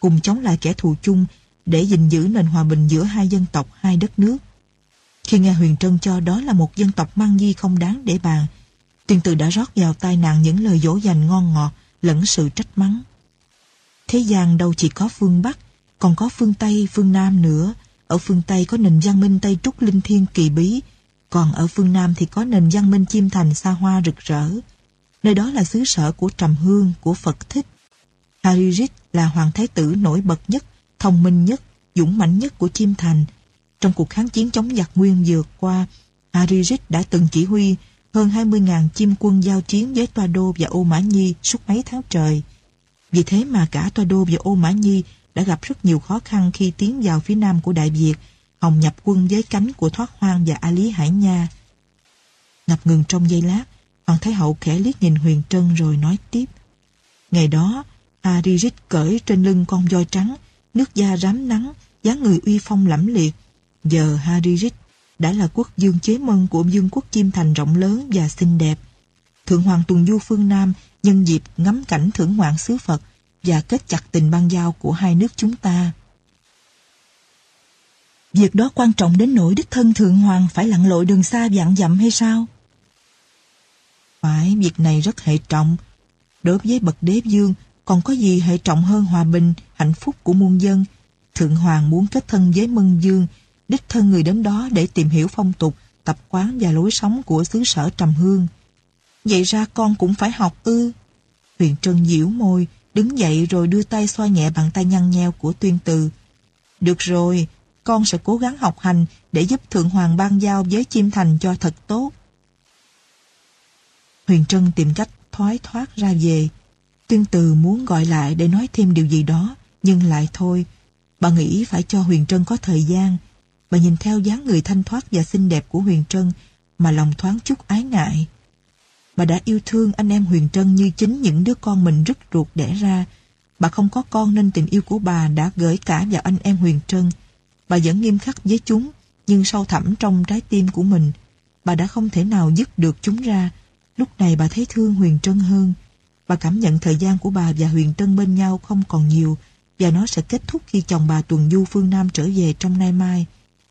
cùng chống lại kẻ thù chung để gìn giữ nền hòa bình giữa hai dân tộc, hai đất nước. Khi nghe Huyền Trân cho đó là một dân tộc mang di không đáng để bàn, tiên từ đã rót vào tai nàng những lời dỗ dành ngon ngọt lẫn sự trách mắng. Thế gian đâu chỉ có phương Bắc, còn có phương Tây, phương Nam nữa. Ở phương Tây có nền văn minh Tây Trúc linh thiêng kỳ bí, còn ở phương Nam thì có nền văn minh chim thành xa hoa rực rỡ. Nơi đó là xứ sở của trầm hương, của Phật thích. Haririt là hoàng thái tử nổi bật nhất, thông minh nhất, dũng mãnh nhất của chim Thành. Trong cuộc kháng chiến chống giặc nguyên vừa qua, Haririt đã từng chỉ huy hơn 20.000 chim quân giao chiến với Toa Đô và Ô Mã Nhi suốt mấy tháng trời. Vì thế mà cả Toa Đô và Ô Mã Nhi đã gặp rất nhiều khó khăn khi tiến vào phía nam của Đại Việt, hòng nhập quân với cánh của Thoát Hoang và A Lý Hải Nha. Ngập ngừng trong giây lát, Hoàng Thái Hậu khẽ liếc nhìn Huyền Trân rồi nói tiếp. Ngày đó, Aririt cởi trên lưng con voi trắng, nước da rám nắng, dáng người uy phong lẫm liệt. Giờ Haririt đã là quốc dương chế mân của dương quốc chim thành rộng lớn và xinh đẹp. Thượng Hoàng Tuần Du phương Nam nhân dịp ngắm cảnh thưởng ngoạn xứ Phật và kết chặt tình băng giao của hai nước chúng ta. Việc đó quan trọng đến nỗi đích thân Thượng Hoàng phải lặn lội đường xa vạn dặm hay sao? Phải, việc này rất hệ trọng. Đối với bậc đế dương, còn có gì hệ trọng hơn hòa bình, hạnh phúc của muôn dân. Thượng Hoàng muốn kết thân với Mân Dương, đích thân người đến đó để tìm hiểu phong tục, tập quán và lối sống của xứ sở Trầm Hương. Vậy ra con cũng phải học ư. Huyền Trân diễu môi, đứng dậy rồi đưa tay xoa nhẹ bàn tay nhăn nheo của tuyên từ. Được rồi, con sẽ cố gắng học hành để giúp Thượng Hoàng ban giao với Chim Thành cho thật tốt. Huyền Trân tìm cách thoái thoát ra về. Tuyên từ muốn gọi lại để nói thêm điều gì đó, nhưng lại thôi. Bà nghĩ phải cho Huyền Trân có thời gian. Bà nhìn theo dáng người thanh thoát và xinh đẹp của Huyền Trân mà lòng thoáng chút ái ngại. Bà đã yêu thương anh em Huyền Trân như chính những đứa con mình rất ruột đẻ ra. Bà không có con nên tình yêu của bà đã gửi cả vào anh em Huyền Trân. Bà vẫn nghiêm khắc với chúng, nhưng sâu thẳm trong trái tim của mình, bà đã không thể nào dứt được chúng ra. Lúc này bà thấy thương Huyền Trân hơn. Bà cảm nhận thời gian của bà và Huyền Trân bên nhau không còn nhiều và nó sẽ kết thúc khi chồng bà tuần du phương Nam trở về trong nay mai.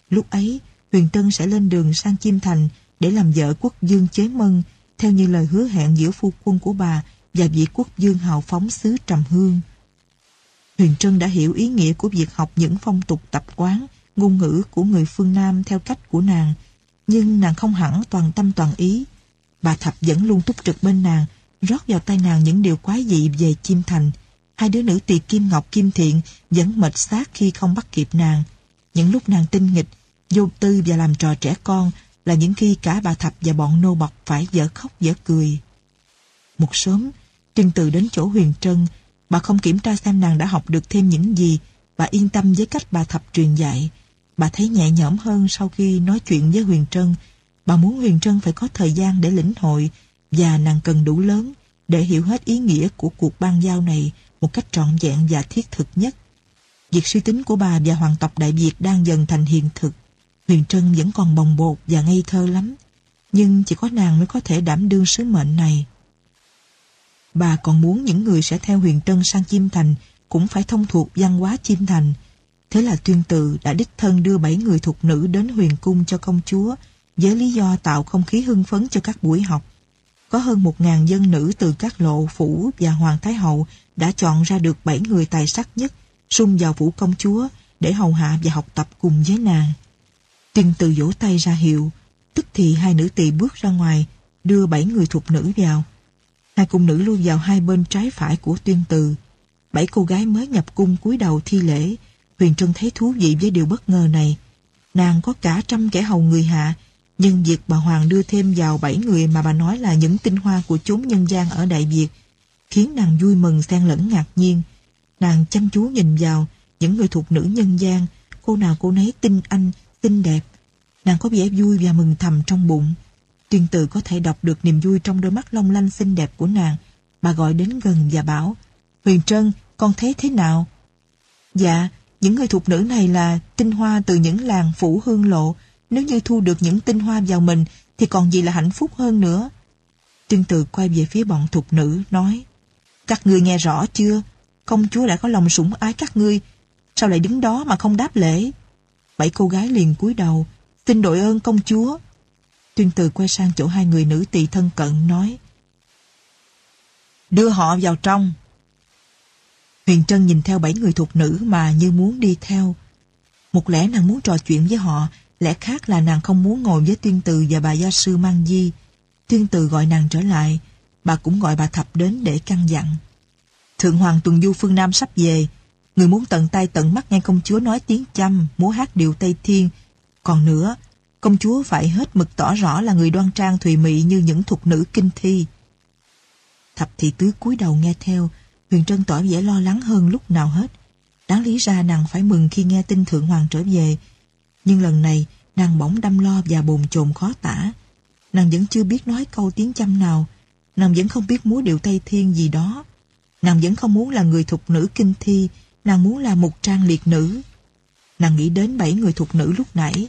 Lúc ấy, Huyền Trân sẽ lên đường sang Chim Thành để làm vợ quốc dương chế mân theo như lời hứa hẹn giữa phu quân của bà và vị quốc dương hào phóng xứ Trầm Hương. Huyền Trân đã hiểu ý nghĩa của việc học những phong tục tập quán, ngôn ngữ của người phương Nam theo cách của nàng, nhưng nàng không hẳn toàn tâm toàn ý. Bà Thập vẫn luôn túc trực bên nàng, rót vào tay nàng những điều quái dị về chim thành. Hai đứa nữ tỳ Kim Ngọc Kim Thiện vẫn mệt xác khi không bắt kịp nàng. Những lúc nàng tinh nghịch, vô tư và làm trò trẻ con là những khi cả bà Thập và bọn nô bọc phải dở khóc dở cười. Một sớm, Trinh Từ đến chỗ Huyền Trân, bà không kiểm tra xem nàng đã học được thêm những gì, bà yên tâm với cách bà Thập truyền dạy. Bà thấy nhẹ nhõm hơn sau khi nói chuyện với Huyền Trân. Bà muốn Huyền Trân phải có thời gian để lĩnh hội và nàng cần đủ lớn để hiểu hết ý nghĩa của cuộc ban giao này một cách trọn vẹn và thiết thực nhất. Việc suy tính của bà và hoàng tộc Đại Việt đang dần thành hiện thực. Huyền Trân vẫn còn bồng bột và ngây thơ lắm, nhưng chỉ có nàng mới có thể đảm đương sứ mệnh này. Bà còn muốn những người sẽ theo Huyền Trân sang Chim Thành cũng phải thông thuộc văn hóa Chim Thành. Thế là tuyên tự đã đích thân đưa bảy người thuộc nữ đến huyền cung cho công chúa với lý do tạo không khí hưng phấn cho các buổi học. Có hơn một ngàn dân nữ từ các lộ phủ và Hoàng Thái Hậu đã chọn ra được bảy người tài sắc nhất xung vào phủ công chúa để hầu hạ và học tập cùng với nàng. Tuyên từ vỗ tay ra hiệu, tức thì hai nữ tỳ bước ra ngoài, đưa bảy người thuộc nữ vào. Hai cung nữ lui vào hai bên trái phải của tuyên từ. Bảy cô gái mới nhập cung cúi đầu thi lễ, Huyền Trân thấy thú vị với điều bất ngờ này. Nàng có cả trăm kẻ hầu người hạ, nhưng việc bà Hoàng đưa thêm vào bảy người mà bà nói là những tinh hoa của chốn nhân gian ở Đại Việt, khiến nàng vui mừng xen lẫn ngạc nhiên. Nàng chăm chú nhìn vào những người thuộc nữ nhân gian, cô nào cô nấy tinh anh, xinh đẹp. Nàng có vẻ vui và mừng thầm trong bụng. Tuyên tự có thể đọc được niềm vui trong đôi mắt long lanh xinh đẹp của nàng. Bà gọi đến gần và bảo, Huyền Trân, con thấy thế nào? Dạ, những người thuộc nữ này là tinh hoa từ những làng phủ hương lộ. Nếu như thu được những tinh hoa vào mình thì còn gì là hạnh phúc hơn nữa. Tuyên tự quay về phía bọn thuộc nữ, nói Các ngươi nghe rõ chưa? Công chúa đã có lòng sủng ái các ngươi. Sao lại đứng đó mà không đáp lễ? Bảy cô gái liền cúi đầu, xin đội ơn công chúa. Tuyên từ quay sang chỗ hai người nữ tỳ thân cận nói Đưa họ vào trong. Huyền Trân nhìn theo bảy người thuộc nữ mà như muốn đi theo. Một lẽ nàng muốn trò chuyện với họ, lẽ khác là nàng không muốn ngồi với tuyên từ và bà gia sư Mang Di. Tuyên từ gọi nàng trở lại, bà cũng gọi bà Thập đến để căn dặn. Thượng Hoàng Tuần Du phương Nam sắp về. Người muốn tận tay tận mắt nghe công chúa nói tiếng chăm, múa hát điệu Tây Thiên. Còn nữa, công chúa phải hết mực tỏ rõ là người đoan trang thùy mị như những thục nữ kinh thi. Thập thị tứ cúi đầu nghe theo, Huyền Trân tỏ vẻ lo lắng hơn lúc nào hết. Đáng lý ra nàng phải mừng khi nghe tin Thượng Hoàng trở về. Nhưng lần này, nàng bỗng đâm lo và bồn chồn khó tả. Nàng vẫn chưa biết nói câu tiếng chăm nào. Nàng vẫn không biết múa điệu Tây Thiên gì đó. Nàng vẫn không muốn là người thục nữ kinh thi, nàng muốn là một trang liệt nữ. Nàng nghĩ đến bảy người thuộc nữ lúc nãy.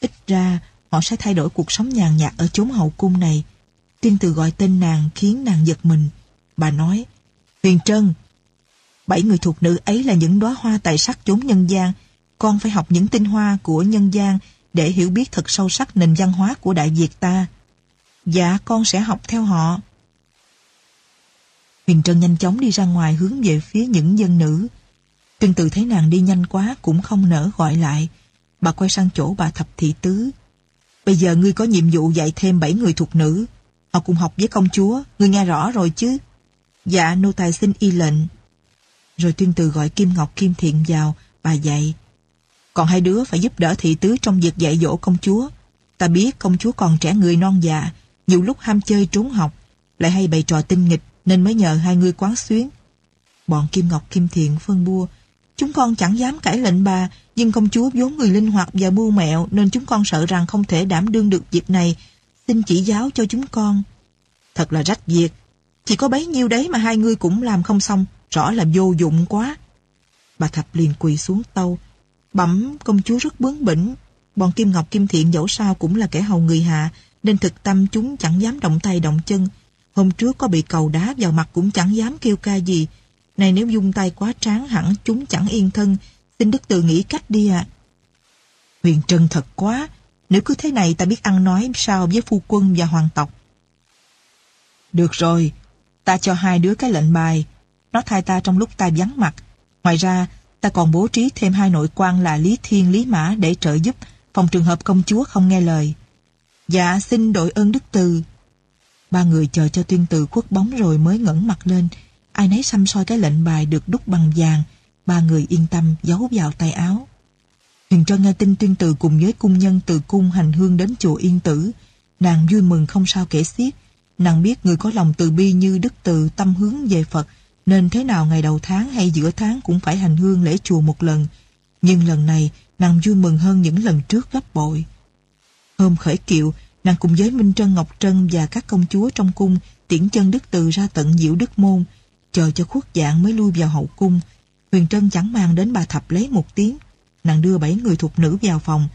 Ít ra, họ sẽ thay đổi cuộc sống nhàn nhạt ở chốn hậu cung này. Tiên từ gọi tên nàng khiến nàng giật mình. Bà nói, Huyền Trân, bảy người thuộc nữ ấy là những đóa hoa tài sắc chốn nhân gian. Con phải học những tinh hoa của nhân gian để hiểu biết thật sâu sắc nền văn hóa của Đại Việt ta. Dạ, con sẽ học theo họ. Huyền Trân nhanh chóng đi ra ngoài hướng về phía những dân nữ. Tương từ thấy nàng đi nhanh quá cũng không nỡ gọi lại. Bà quay sang chỗ bà thập thị tứ. Bây giờ ngươi có nhiệm vụ dạy thêm bảy người thuộc nữ. Họ cùng học với công chúa, ngươi nghe rõ rồi chứ? Dạ, nô tài xin y lệnh. Rồi tuyên từ gọi Kim Ngọc Kim Thiện vào, bà dạy. Còn hai đứa phải giúp đỡ thị tứ trong việc dạy dỗ công chúa. Ta biết công chúa còn trẻ người non già, nhiều lúc ham chơi trốn học, lại hay bày trò tinh nghịch nên mới nhờ hai người quán xuyến. Bọn Kim Ngọc Kim Thiện phân bua. Chúng con chẳng dám cãi lệnh bà, nhưng công chúa vốn người linh hoạt và mưu mẹo nên chúng con sợ rằng không thể đảm đương được việc này. Xin chỉ giáo cho chúng con. Thật là rách việc. Chỉ có bấy nhiêu đấy mà hai người cũng làm không xong. Rõ là vô dụng quá. Bà Thập liền quỳ xuống tâu. Bẩm công chúa rất bướng bỉnh. Bọn Kim Ngọc Kim Thiện dẫu sao cũng là kẻ hầu người hạ, nên thực tâm chúng chẳng dám động tay động chân. Hôm trước có bị cầu đá vào mặt cũng chẳng dám kêu ca gì. Này nếu dung tay quá tráng hẳn chúng chẳng yên thân. Xin Đức Từ nghĩ cách đi ạ. Huyền Trân thật quá. Nếu cứ thế này ta biết ăn nói sao với phu quân và hoàng tộc. Được rồi, ta cho hai đứa cái lệnh bài. Nó thay ta trong lúc ta vắng mặt. Ngoài ra, ta còn bố trí thêm hai nội quan là Lý Thiên, Lý Mã để trợ giúp phòng trường hợp công chúa không nghe lời. Dạ, xin đội ơn Đức Từ. Ba người chờ cho tuyên từ khuất bóng rồi mới ngẩng mặt lên. Ai nấy xăm soi cái lệnh bài được đúc bằng vàng. Ba người yên tâm giấu vào tay áo. Huyền Trân nghe tin tuyên từ cùng với cung nhân từ cung hành hương đến chùa Yên Tử. Nàng vui mừng không sao kể xiết. Nàng biết người có lòng từ bi như Đức Từ tâm hướng về Phật nên thế nào ngày đầu tháng hay giữa tháng cũng phải hành hương lễ chùa một lần. Nhưng lần này nàng vui mừng hơn những lần trước gấp bội. Hôm khởi kiệu, nàng cùng với Minh Trân Ngọc Trân và các công chúa trong cung tiễn chân Đức Từ ra tận diệu Đức Môn, chờ cho khuất dạng mới lui vào hậu cung. Huyền Trân chẳng mang đến bà thập lấy một tiếng. Nàng đưa bảy người thuộc nữ vào phòng.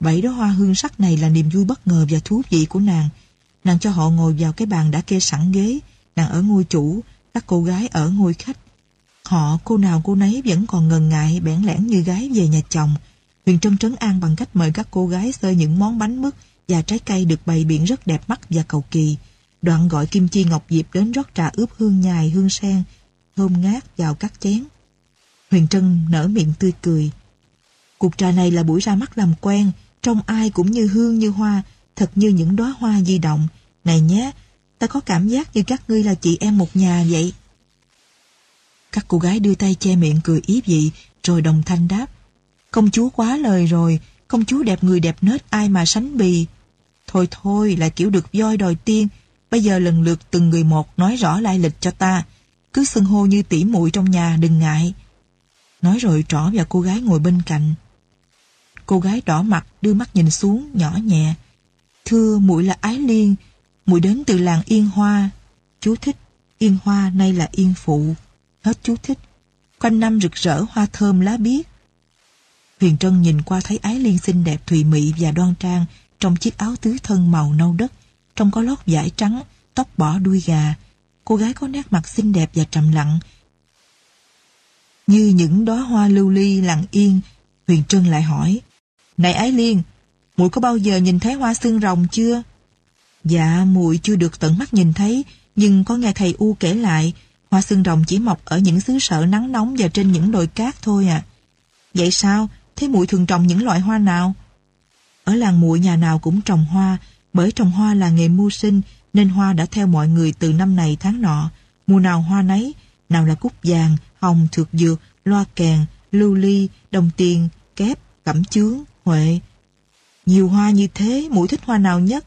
Bảy đó hoa hương sắc này là niềm vui bất ngờ và thú vị của nàng. Nàng cho họ ngồi vào cái bàn đã kê sẵn ghế. Nàng ở ngôi chủ, các cô gái ở ngôi khách. Họ cô nào cô nấy vẫn còn ngần ngại bẽn lẽn như gái về nhà chồng. Huyền Trân trấn an bằng cách mời các cô gái xơi những món bánh mứt và trái cây được bày biện rất đẹp mắt và cầu kỳ. Đoạn gọi Kim Chi Ngọc Diệp đến rót trà ướp hương nhài, hương sen, thơm ngát vào các chén. Huyền Trân nở miệng tươi cười. Cuộc trà này là buổi ra mắt làm quen, trong ai cũng như hương như hoa, thật như những đóa hoa di động. Này nhé, ta có cảm giác như các ngươi là chị em một nhà vậy. Các cô gái đưa tay che miệng cười ý vị, rồi đồng thanh đáp. Công chúa quá lời rồi, công chúa đẹp người đẹp nết ai mà sánh bì. Thôi thôi, lại kiểu được voi đòi tiên, bây giờ lần lượt từng người một nói rõ lai lịch cho ta. Cứ xưng hô như tỉ muội trong nhà, đừng ngại. Nói rồi trỏ vào cô gái ngồi bên cạnh. Cô gái đỏ mặt đưa mắt nhìn xuống, nhỏ nhẹ. Thưa muội là Ái Liên, muội đến từ làng Yên Hoa. Chú thích, Yên Hoa nay là Yên Phụ. Hết chú thích. Quanh năm rực rỡ hoa thơm lá biếc. Huyền Trân nhìn qua thấy Ái Liên xinh đẹp thùy mị và đoan trang trong chiếc áo tứ thân màu nâu đất, trong có lót vải trắng, tóc bỏ đuôi gà. Cô gái có nét mặt xinh đẹp và trầm lặng. Như những đóa hoa lưu ly lặng yên, Huyền Trân lại hỏi, Này Ái Liên, muội có bao giờ nhìn thấy hoa xương rồng chưa? Dạ, muội chưa được tận mắt nhìn thấy, nhưng có nghe thầy U kể lại, hoa xương rồng chỉ mọc ở những xứ sở nắng nóng và trên những đồi cát thôi à. Vậy sao? Thế muội thường trồng những loại hoa nào? Ở làng muội nhà nào cũng trồng hoa, bởi trồng hoa là nghề mưu sinh, nên hoa đã theo mọi người từ năm này tháng nọ. Mùa nào hoa nấy, Nào là cúc vàng, hồng, thược dược, loa kèn, lưu ly, đồng tiền, kép, cẩm chướng, huệ. Nhiều hoa như thế, mũi thích hoa nào nhất?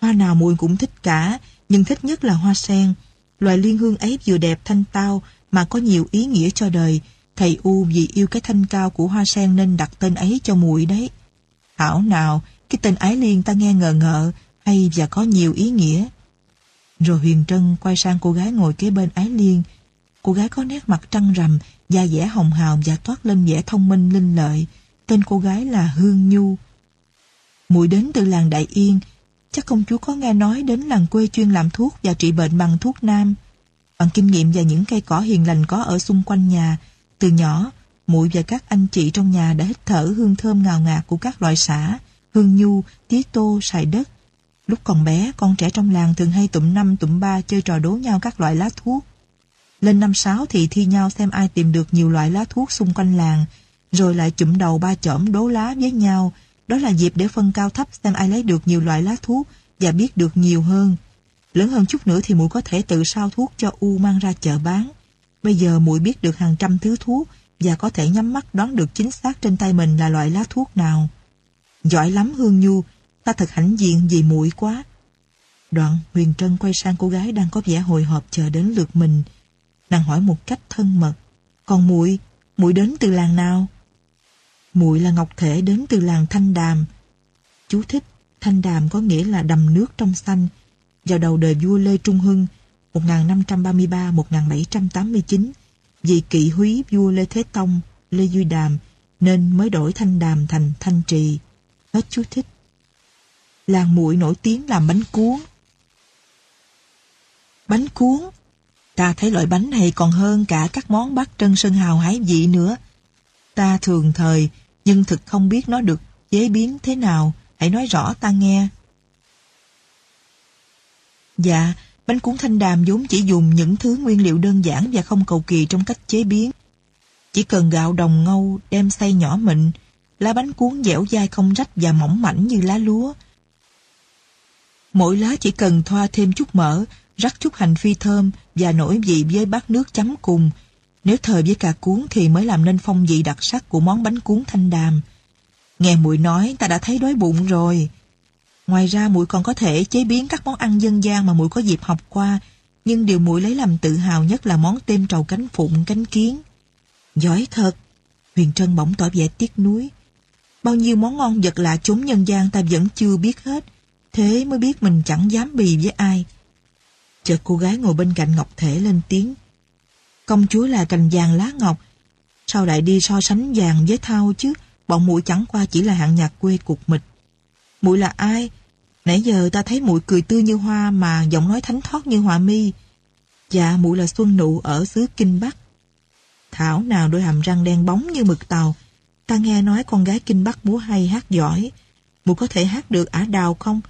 Hoa nào mũi cũng thích cả, nhưng thích nhất là hoa sen. Loài liên hương ấy vừa đẹp thanh tao mà có nhiều ý nghĩa cho đời. Thầy U vì yêu cái thanh cao của hoa sen nên đặt tên ấy cho muội đấy. Hảo nào, cái tên Ái Liên ta nghe ngờ ngợ, hay và có nhiều ý nghĩa. Rồi Huyền Trân quay sang cô gái ngồi kế bên Ái Liên. Cô gái có nét mặt trăng rằm, da dẻ hồng hào và toát lên vẻ thông minh linh lợi. Tên cô gái là Hương Nhu. Muội đến từ làng Đại Yên, chắc công chúa có nghe nói đến làng quê chuyên làm thuốc và trị bệnh bằng thuốc nam. Bằng kinh nghiệm và những cây cỏ hiền lành có ở xung quanh nhà, từ nhỏ, muội và các anh chị trong nhà đã hít thở hương thơm ngào ngạt của các loại xả, hương nhu, Tí tô, xài đất. Lúc còn bé, con trẻ trong làng thường hay tụm năm tụm ba chơi trò đố nhau các loại lá thuốc. Lên năm sáu thì thi nhau xem ai tìm được nhiều loại lá thuốc xung quanh làng, rồi lại chụm đầu ba chỏm đố lá với nhau. Đó là dịp để phân cao thấp xem ai lấy được nhiều loại lá thuốc và biết được nhiều hơn. Lớn hơn chút nữa thì muội có thể tự sao thuốc cho U mang ra chợ bán. Bây giờ muội biết được hàng trăm thứ thuốc và có thể nhắm mắt đoán được chính xác trên tay mình là loại lá thuốc nào. Giỏi lắm Hương Nhu, ta thật hãnh diện vì muội quá. Đoạn Huyền Trân quay sang cô gái đang có vẻ hồi hộp chờ đến lượt mình. Nàng hỏi một cách thân mật. Còn muội, muội đến từ làng nào? Muội là Ngọc Thể đến từ làng Thanh Đàm. Chú thích, Thanh Đàm có nghĩa là đầm nước trong xanh. Vào đầu đời vua Lê Trung Hưng, 1533-1789, vì kỵ húy vua Lê Thế Tông, Lê Duy Đàm, nên mới đổi Thanh Đàm thành Thanh Trì. Hết chú thích. Làng muội nổi tiếng làm bánh cuốn. Bánh cuốn? Ta thấy loại bánh này còn hơn cả các món Bắc Trân Sơn Hào hái vị nữa. Ta thường thời, nhưng thực không biết nó được chế biến thế nào. Hãy nói rõ ta nghe. Dạ, bánh cuốn thanh đàm vốn chỉ dùng những thứ nguyên liệu đơn giản và không cầu kỳ trong cách chế biến. Chỉ cần gạo đồng ngâu đem xay nhỏ mịn, lá bánh cuốn dẻo dai không rách và mỏng mảnh như lá lúa. Mỗi lá chỉ cần thoa thêm chút mỡ, rắc chút hành phi thơm và nổi vị với bát nước chấm cùng. Nếu thờ với cà cuốn thì mới làm nên phong vị đặc sắc của món bánh cuốn thanh đàm. Nghe muội nói ta đã thấy đói bụng rồi. Ngoài ra muội còn có thể chế biến các món ăn dân gian mà muội có dịp học qua, nhưng điều muội lấy làm tự hào nhất là món tem trầu cánh phụng, cánh kiến. Giỏi thật! Huyền Trân bỗng tỏ vẻ tiếc nuối. Bao nhiêu món ngon vật lạ chốn nhân gian ta vẫn chưa biết hết, thế mới biết mình chẳng dám bì với ai. Chợt cô gái ngồi bên cạnh Ngọc Thể lên tiếng. Công chúa là cành vàng lá ngọc, sao lại đi so sánh vàng với thao chứ, bọn muội chẳng qua chỉ là hạng nhạc quê cục mịch. Muội là ai? Nãy giờ ta thấy muội cười tươi như hoa mà giọng nói thánh thoát như họa mi. Dạ, muội là Xuân Nụ ở xứ Kinh Bắc. Thảo nào đôi hàm răng đen bóng như mực tàu. Ta nghe nói con gái Kinh Bắc múa hay hát giỏi. mụ có thể hát được ả đào không?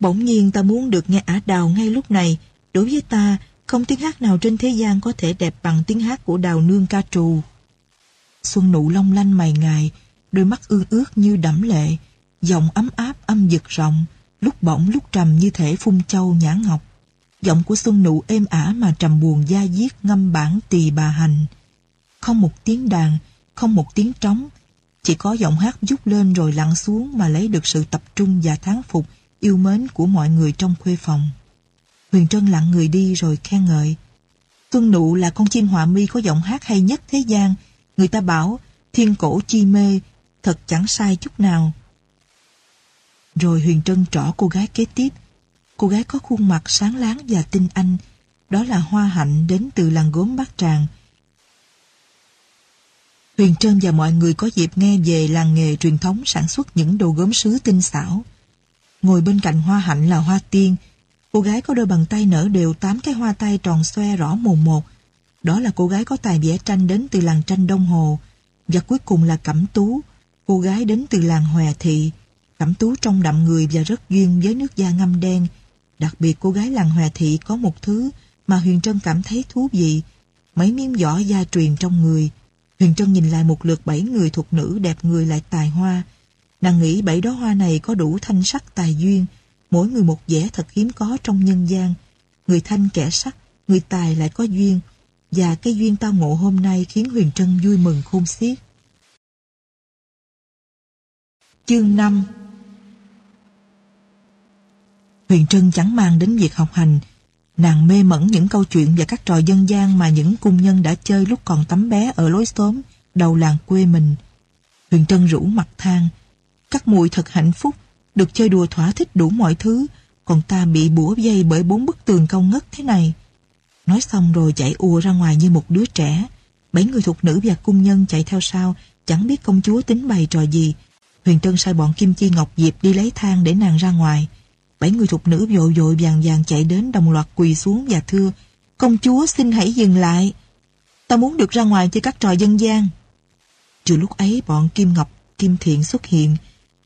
Bỗng nhiên ta muốn được nghe ả đào ngay lúc này. Đối với ta, không tiếng hát nào trên thế gian có thể đẹp bằng tiếng hát của đào nương ca trù. Xuân nụ long lanh mày ngài, đôi mắt ương ướt như đẫm lệ, giọng ấm áp âm dực rộng, lúc bỗng lúc trầm như thể phun châu nhã ngọc. Giọng của Xuân Nụ êm ả mà trầm buồn da diết ngâm bản tỳ bà hành. Không một tiếng đàn, không một tiếng trống, chỉ có giọng hát dút lên rồi lặn xuống mà lấy được sự tập trung và thán phục, yêu mến của mọi người trong khuê phòng. Huyền Trân lặng người đi rồi khen ngợi. "Tuân Nụ là con chim họa mi có giọng hát hay nhất thế gian. Người ta bảo thiên cổ chi mê, thật chẳng sai chút nào. Rồi Huyền Trân trỏ cô gái kế tiếp. Cô gái có khuôn mặt sáng láng và tinh anh. Đó là Hoa Hạnh đến từ làng gốm Bát Tràng. Huyền Trân và mọi người có dịp nghe về làng nghề truyền thống sản xuất những đồ gốm sứ tinh xảo. Ngồi bên cạnh Hoa Hạnh là Hoa Tiên. Cô gái có đôi bàn tay nở đều tám cái hoa tay tròn xoe rõ mồn một. Đó là cô gái có tài vẽ tranh đến từ làng tranh Đông Hồ. Và cuối cùng là Cẩm Tú, cô gái đến từ làng Hòe Thị. Cẩm Tú trông đậm người và rất duyên với nước da ngâm đen. Đặc biệt cô gái làng Hòe Thị có một thứ mà Huyền Trân cảm thấy thú vị. Mấy miếng vỏ da truyền trong người. Huyền Trân nhìn lại một lượt bảy người thuộc nữ đẹp người lại tài hoa. Nàng nghĩ bảy đó hoa này có đủ thanh sắc tài duyên, mỗi người một vẻ thật hiếm có trong nhân gian. Người thanh kẻ sắc, người tài lại có duyên, và cái duyên tao ngộ hôm nay khiến Huyền Trân vui mừng khôn xiết. Chương 5 Huyền Trân chẳng mang đến việc học hành, nàng mê mẩn những câu chuyện và các trò dân gian mà những cung nhân đã chơi lúc còn tắm bé ở lối xóm, đầu làng quê mình. Huyền Trân rủ mặt than, các mùi thật hạnh phúc, được chơi đùa thỏa thích đủ mọi thứ, còn ta bị bủa dây bởi bốn bức tường cao ngất thế này. Nói xong rồi chạy ùa ra ngoài như một đứa trẻ. Bảy người thuộc nữ và cung nhân chạy theo sau, chẳng biết công chúa tính bày trò gì. Huyền Trân sai bọn Kim Chi Ngọc Diệp đi lấy thang để nàng ra ngoài. Bảy người thuộc nữ vội vội vàng vàng chạy đến đồng loạt quỳ xuống và thưa Công chúa xin hãy dừng lại. Ta muốn được ra ngoài chơi các trò dân gian. Trừ lúc ấy bọn Kim Ngọc, Kim Thiện xuất hiện.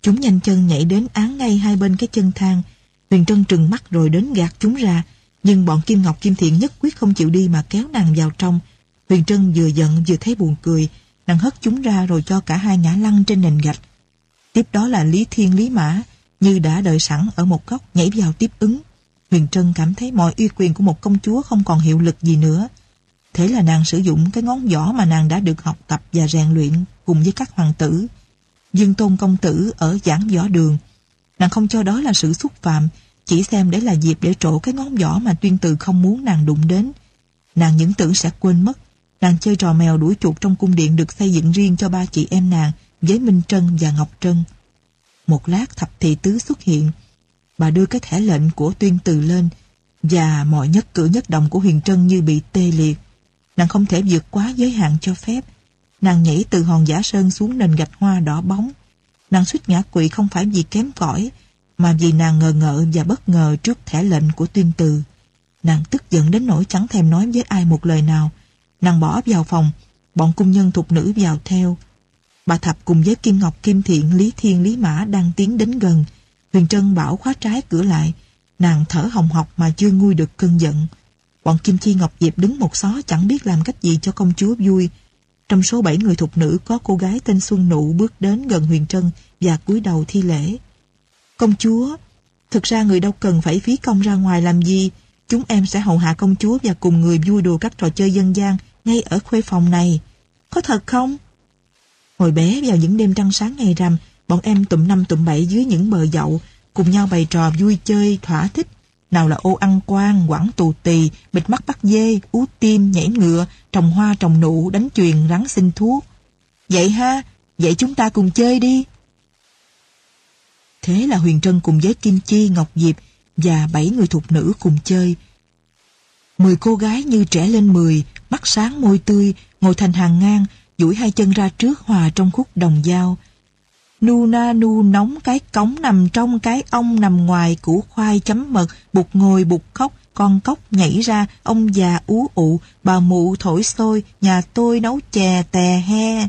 Chúng nhanh chân nhảy đến án ngay hai bên cái chân thang. Huyền Trân trừng mắt rồi đến gạt chúng ra. Nhưng bọn Kim Ngọc Kim Thiện nhất quyết không chịu đi mà kéo nàng vào trong. Huyền Trân vừa giận vừa thấy buồn cười. Nàng hất chúng ra rồi cho cả hai ngã lăn trên nền gạch. Tiếp đó là Lý Thiên Lý Mã, như đã đợi sẵn ở một góc nhảy vào tiếp ứng. Huyền Trân cảm thấy mọi uy quyền của một công chúa không còn hiệu lực gì nữa. Thế là nàng sử dụng cái ngón giỏ mà nàng đã được học tập và rèn luyện cùng với các hoàng tử. Dương Tôn Công Tử ở giảng võ đường. Nàng không cho đó là sự xúc phạm, chỉ xem đấy là dịp để trổ cái ngón giỏ mà tuyên từ không muốn nàng đụng đến. Nàng những tưởng sẽ quên mất. Nàng chơi trò mèo đuổi chuột trong cung điện được xây dựng riêng cho ba chị em nàng với Minh Trân và Ngọc Trân. Một lát thập thị tứ xuất hiện. Bà đưa cái thẻ lệnh của tuyên từ lên và mọi nhất cử nhất động của Huyền Trân như bị tê liệt. Nàng không thể vượt quá giới hạn cho phép. Nàng nhảy từ hòn giả sơn xuống nền gạch hoa đỏ bóng. Nàng suýt ngã quỵ không phải vì kém cỏi mà vì nàng ngờ ngợ và bất ngờ trước thẻ lệnh của tuyên từ. Nàng tức giận đến nỗi chẳng thèm nói với ai một lời nào. Nàng bỏ vào phòng, bọn cung nhân thục nữ vào theo. Bà Thập cùng với Kim Ngọc Kim Thiện, Lý Thiên, Lý Mã đang tiến đến gần. Huyền Trân bảo khóa trái cửa lại. Nàng thở hồng hộc mà chưa nguôi được cơn giận. Bọn Kim Chi Ngọc Diệp đứng một xó chẳng biết làm cách gì cho công chúa vui. Trong số bảy người thuộc nữ có cô gái tên Xuân Nụ bước đến gần Huyền Trân và cúi đầu thi lễ. Công chúa, thực ra người đâu cần phải phí công ra ngoài làm gì. Chúng em sẽ hầu hạ công chúa và cùng người vui đùa các trò chơi dân gian ngay ở khuê phòng này. Có thật không? Hồi bé vào những đêm trăng sáng ngày rằm, bọn em tụm năm tụm bảy dưới những bờ dậu, cùng nhau bày trò vui chơi, thỏa thích. Nào là ô ăn quan, quảng tù tì, bịt mắt bắt dê, ú tim, nhảy ngựa, trồng hoa trồng nụ, đánh chuyền, rắn xin thuốc. Vậy ha, vậy chúng ta cùng chơi đi. Thế là Huyền Trân cùng với Kim Chi, Ngọc Diệp và bảy người thuộc nữ cùng chơi. Mười cô gái như trẻ lên mười, mắt sáng môi tươi, ngồi thành hàng ngang, duỗi hai chân ra trước hòa trong khúc đồng dao. Nu na nu nóng cái cống nằm trong cái ong nằm ngoài củ khoai chấm mật, bụt ngồi bụt khóc, con cốc nhảy ra, ông già ú ụ, bà mụ thổi sôi, nhà tôi nấu chè tè he.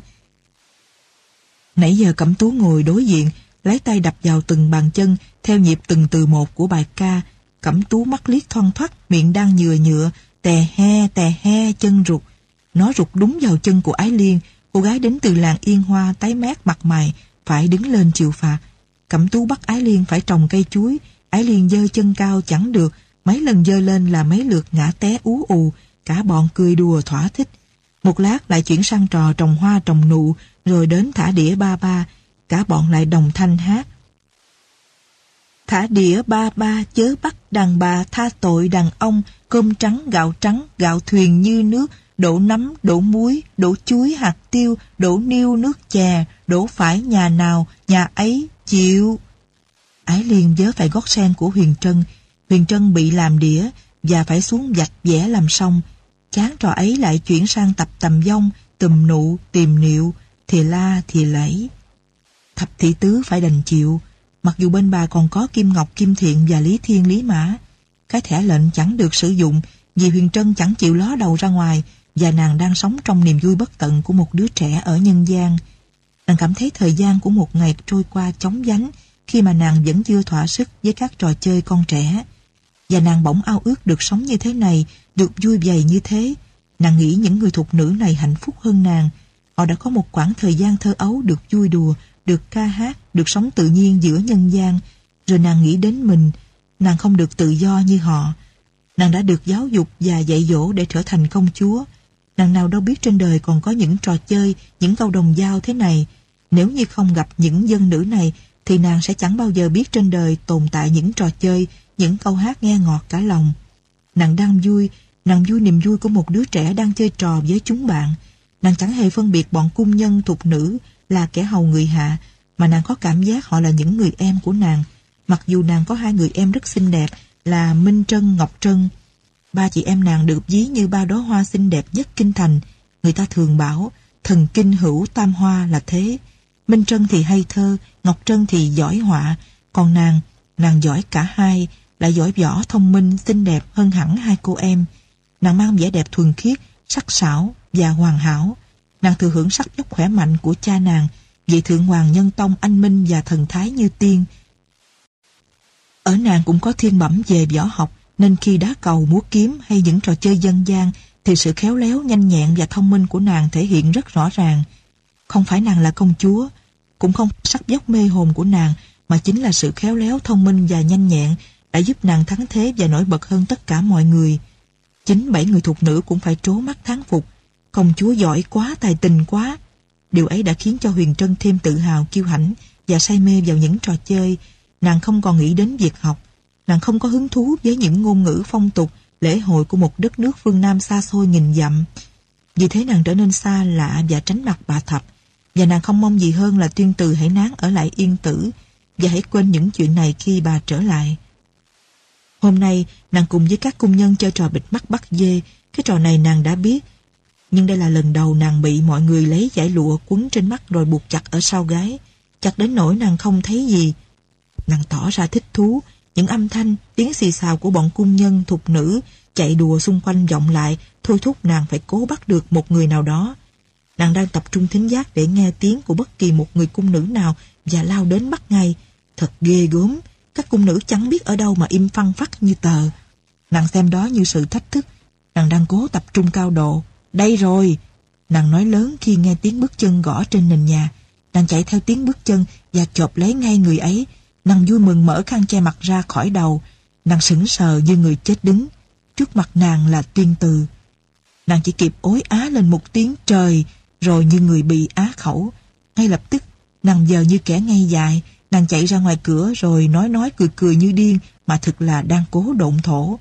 Nãy giờ Cẩm Tú ngồi đối diện, lấy tay đập vào từng bàn chân, theo nhịp từng từ một của bài ca. Cẩm Tú mắt liếc thoăn thoắt, miệng đang nhừa nhựa, tè he, tè he, chân rụt. Nó rụt đúng vào chân của Ái Liên, cô gái đến từ làng Yên Hoa tái mét mặt mày, phải đứng lên chịu phạt. Cẩm tú bắt Ái Liên phải trồng cây chuối, Ái Liên dơ chân cao chẳng được, mấy lần dơ lên là mấy lượt ngã té ú ù, cả bọn cười đùa thỏa thích. Một lát lại chuyển sang trò trồng hoa trồng nụ, rồi đến thả đĩa ba ba, cả bọn lại đồng thanh hát. Thả đĩa ba ba chớ bắt đàn bà tha tội đàn ông, cơm trắng gạo trắng, gạo thuyền như nước, đổ nấm, đổ muối, đổ chuối, hạt tiêu, đổ niêu, nước chè, đổ phải nhà nào, nhà ấy, chịu. Ái liền nhớ phải gót sen của Huyền Trân. Huyền Trân bị làm đĩa và phải xuống dạch vẽ làm xong. Chán trò ấy lại chuyển sang tập tầm dông, tùm nụ, tìm niệu, thì la, thì lẫy. Thập thị tứ phải đành chịu, mặc dù bên bà còn có Kim Ngọc, Kim Thiện và Lý Thiên, Lý Mã. Cái thẻ lệnh chẳng được sử dụng vì Huyền Trân chẳng chịu ló đầu ra ngoài và nàng đang sống trong niềm vui bất tận của một đứa trẻ ở nhân gian. Nàng cảm thấy thời gian của một ngày trôi qua chóng vánh khi mà nàng vẫn chưa thỏa sức với các trò chơi con trẻ. Và nàng bỗng ao ước được sống như thế này, được vui vầy như thế. Nàng nghĩ những người thuộc nữ này hạnh phúc hơn nàng. Họ đã có một khoảng thời gian thơ ấu được vui đùa, được ca hát, được sống tự nhiên giữa nhân gian. Rồi nàng nghĩ đến mình, nàng không được tự do như họ. Nàng đã được giáo dục và dạy dỗ để trở thành công chúa. Nàng nào đâu biết trên đời còn có những trò chơi, những câu đồng dao thế này. Nếu như không gặp những dân nữ này, thì nàng sẽ chẳng bao giờ biết trên đời tồn tại những trò chơi, những câu hát nghe ngọt cả lòng. Nàng đang vui, nàng vui niềm vui của một đứa trẻ đang chơi trò với chúng bạn. Nàng chẳng hề phân biệt bọn cung nhân thục nữ là kẻ hầu người hạ, mà nàng có cảm giác họ là những người em của nàng. Mặc dù nàng có hai người em rất xinh đẹp là Minh Trân, Ngọc Trân. Ba chị em nàng được ví như ba đóa hoa xinh đẹp nhất kinh thành. Người ta thường bảo thần kinh hữu tam hoa là thế. Minh Trân thì hay thơ, Ngọc Trân thì giỏi họa, còn nàng, nàng giỏi cả hai, lại giỏi võ thông minh, xinh đẹp hơn hẳn hai cô em. Nàng mang vẻ đẹp thuần khiết, sắc sảo và hoàn hảo. Nàng thừa hưởng sắc dốc khỏe mạnh của cha nàng, vị thượng hoàng nhân tông anh minh và thần thái như tiên. Ở nàng cũng có thiên bẩm về võ học, nên khi đá cầu, múa kiếm hay những trò chơi dân gian, thì sự khéo léo, nhanh nhẹn và thông minh của nàng thể hiện rất rõ ràng. Không phải nàng là công chúa, cũng không sắc dốc mê hồn của nàng, mà chính là sự khéo léo, thông minh và nhanh nhẹn đã giúp nàng thắng thế và nổi bật hơn tất cả mọi người. Chính bảy người thuộc nữ cũng phải trố mắt thắng phục. Công chúa giỏi quá, tài tình quá. Điều ấy đã khiến cho Huyền Trân thêm tự hào, kiêu hãnh và say mê vào những trò chơi. Nàng không còn nghĩ đến việc học. Nàng không có hứng thú với những ngôn ngữ phong tục, lễ hội của một đất nước phương Nam xa xôi nghìn dặm. Vì thế nàng trở nên xa lạ và tránh mặt bà thập. Và nàng không mong gì hơn là tuyên từ hãy nán ở lại yên tử và hãy quên những chuyện này khi bà trở lại. Hôm nay, nàng cùng với các cung nhân chơi trò bịt mắt bắt dê. Cái trò này nàng đã biết. Nhưng đây là lần đầu nàng bị mọi người lấy giải lụa quấn trên mắt rồi buộc chặt ở sau gái. Chặt đến nỗi nàng không thấy gì. Nàng tỏ ra thích thú. Những âm thanh, tiếng xì xào của bọn cung nhân, thục nữ chạy đùa xung quanh vọng lại thôi thúc nàng phải cố bắt được một người nào đó. Nàng đang tập trung thính giác để nghe tiếng của bất kỳ một người cung nữ nào và lao đến bắt ngay. Thật ghê gớm, các cung nữ chẳng biết ở đâu mà im phăng phắc như tờ. Nàng xem đó như sự thách thức. Nàng đang cố tập trung cao độ. Đây rồi! Nàng nói lớn khi nghe tiếng bước chân gõ trên nền nhà. Nàng chạy theo tiếng bước chân và chộp lấy ngay người ấy. Nàng vui mừng mở khăn che mặt ra khỏi đầu. Nàng sững sờ như người chết đứng. Trước mặt nàng là tuyên từ. Nàng chỉ kịp ối á lên một tiếng trời, rồi như người bị á khẩu. Ngay lập tức, nàng giờ như kẻ ngay dài, Nàng chạy ra ngoài cửa rồi nói nói cười cười như điên mà thực là đang cố độn thổ.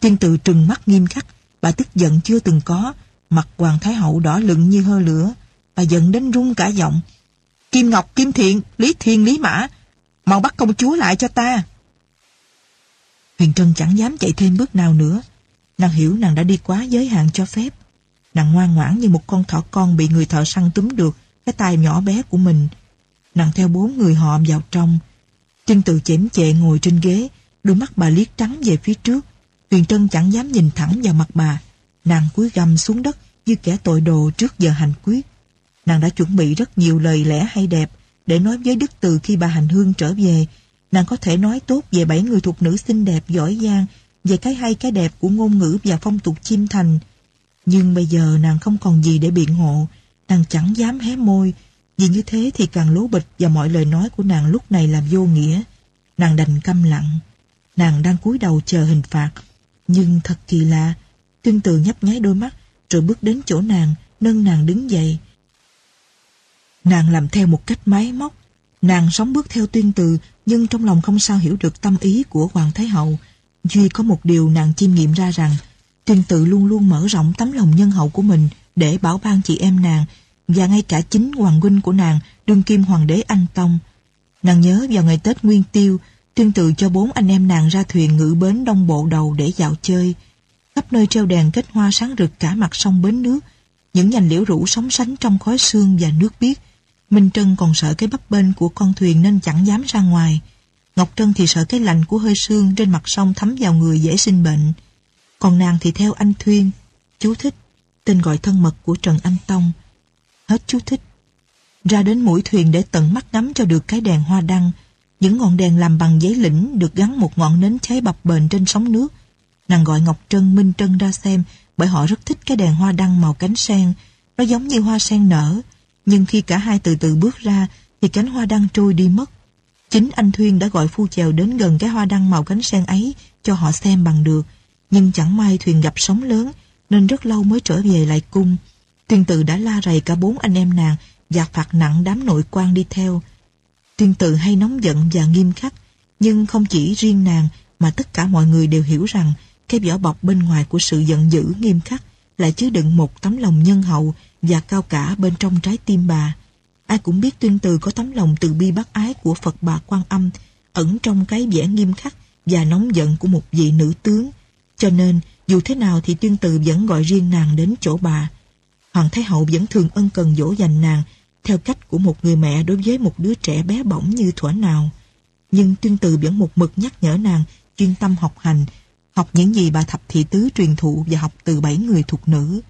Tiên tự trừng mắt nghiêm khắc, bà tức giận chưa từng có, mặt Hoàng Thái Hậu đỏ lựng như hơ lửa. Bà giận đến run cả giọng. Kim Ngọc, Kim Thiện, Lý Thiên, Lý Mã, mau bắt công chúa lại cho ta. Huyền Trân chẳng dám chạy thêm bước nào nữa. Nàng hiểu nàng đã đi quá giới hạn cho phép. Nàng ngoan ngoãn như một con thỏ con bị người thợ săn túm được cái tay nhỏ bé của mình nàng theo bốn người họ vào trong. Chân từ chém chệ ngồi trên ghế, đôi mắt bà liếc trắng về phía trước. Huyền Trân chẳng dám nhìn thẳng vào mặt bà. Nàng cúi gầm xuống đất như kẻ tội đồ trước giờ hành quyết. Nàng đã chuẩn bị rất nhiều lời lẽ hay đẹp để nói với Đức Từ khi bà hành hương trở về. Nàng có thể nói tốt về bảy người thuộc nữ xinh đẹp giỏi giang, về cái hay cái đẹp của ngôn ngữ và phong tục chim thành. Nhưng bây giờ nàng không còn gì để biện hộ, nàng chẳng dám hé môi, vì như thế thì càng lố bịch và mọi lời nói của nàng lúc này là vô nghĩa. Nàng đành câm lặng. Nàng đang cúi đầu chờ hình phạt. Nhưng thật kỳ lạ, tuyên từ nhấp nháy đôi mắt rồi bước đến chỗ nàng, nâng nàng đứng dậy. Nàng làm theo một cách máy móc. Nàng sống bước theo tuyên từ nhưng trong lòng không sao hiểu được tâm ý của Hoàng Thái Hậu. Duy có một điều nàng chiêm nghiệm ra rằng tuyên tự luôn luôn mở rộng tấm lòng nhân hậu của mình để bảo ban chị em nàng và ngay cả chính hoàng huynh của nàng, đương kim hoàng đế Anh Tông. Nàng nhớ vào ngày Tết Nguyên Tiêu, tuyên tự cho bốn anh em nàng ra thuyền ngự bến đông bộ đầu để dạo chơi. Khắp nơi treo đèn kết hoa sáng rực cả mặt sông bến nước, những nhành liễu rủ sóng sánh trong khói sương và nước biếc. Minh Trân còn sợ cái bắp bên của con thuyền nên chẳng dám ra ngoài. Ngọc Trân thì sợ cái lạnh của hơi sương trên mặt sông thấm vào người dễ sinh bệnh. Còn nàng thì theo anh Thuyên, chú thích, tên gọi thân mật của Trần Anh Tông, Hết chú thích. Ra đến mũi thuyền để tận mắt ngắm cho được cái đèn hoa đăng. Những ngọn đèn làm bằng giấy lĩnh được gắn một ngọn nến cháy bập bềnh trên sóng nước. Nàng gọi Ngọc Trân, Minh Trân ra xem bởi họ rất thích cái đèn hoa đăng màu cánh sen. Nó giống như hoa sen nở. Nhưng khi cả hai từ từ bước ra thì cánh hoa đăng trôi đi mất. Chính anh Thuyên đã gọi phu chèo đến gần cái hoa đăng màu cánh sen ấy cho họ xem bằng được. nhưng chẳng may thuyền gặp sóng lớn nên rất lâu mới trở về lại cung. Tuyên tự đã la rầy cả bốn anh em nàng và phạt nặng đám nội quan đi theo. Tuyên tự hay nóng giận và nghiêm khắc, nhưng không chỉ riêng nàng mà tất cả mọi người đều hiểu rằng cái vỏ bọc bên ngoài của sự giận dữ nghiêm khắc lại chứa đựng một tấm lòng nhân hậu và cao cả bên trong trái tim bà. Ai cũng biết tuyên từ có tấm lòng từ bi bác ái của Phật bà Quan Âm ẩn trong cái vẻ nghiêm khắc và nóng giận của một vị nữ tướng. Cho nên, dù thế nào thì tuyên từ vẫn gọi riêng nàng đến chỗ bà. Hoàng Thái Hậu vẫn thường ân cần dỗ dành nàng theo cách của một người mẹ đối với một đứa trẻ bé bỏng như thuở nào. Nhưng tuyên từ vẫn một mực nhắc nhở nàng chuyên tâm học hành, học những gì bà thập thị tứ truyền thụ và học từ bảy người thuộc nữ.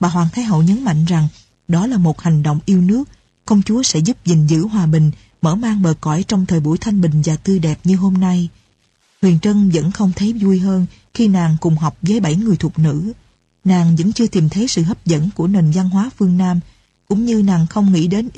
Bà Hoàng Thái Hậu nhấn mạnh rằng đó là một hành động yêu nước, công chúa sẽ giúp gìn giữ hòa bình, mở mang bờ cõi trong thời buổi thanh bình và tươi đẹp như hôm nay. Huyền Trân vẫn không thấy vui hơn khi nàng cùng học với bảy người thuộc nữ. Nàng vẫn chưa tìm thấy sự hấp dẫn của nền văn hóa phương Nam, cũng như nàng không nghĩ đến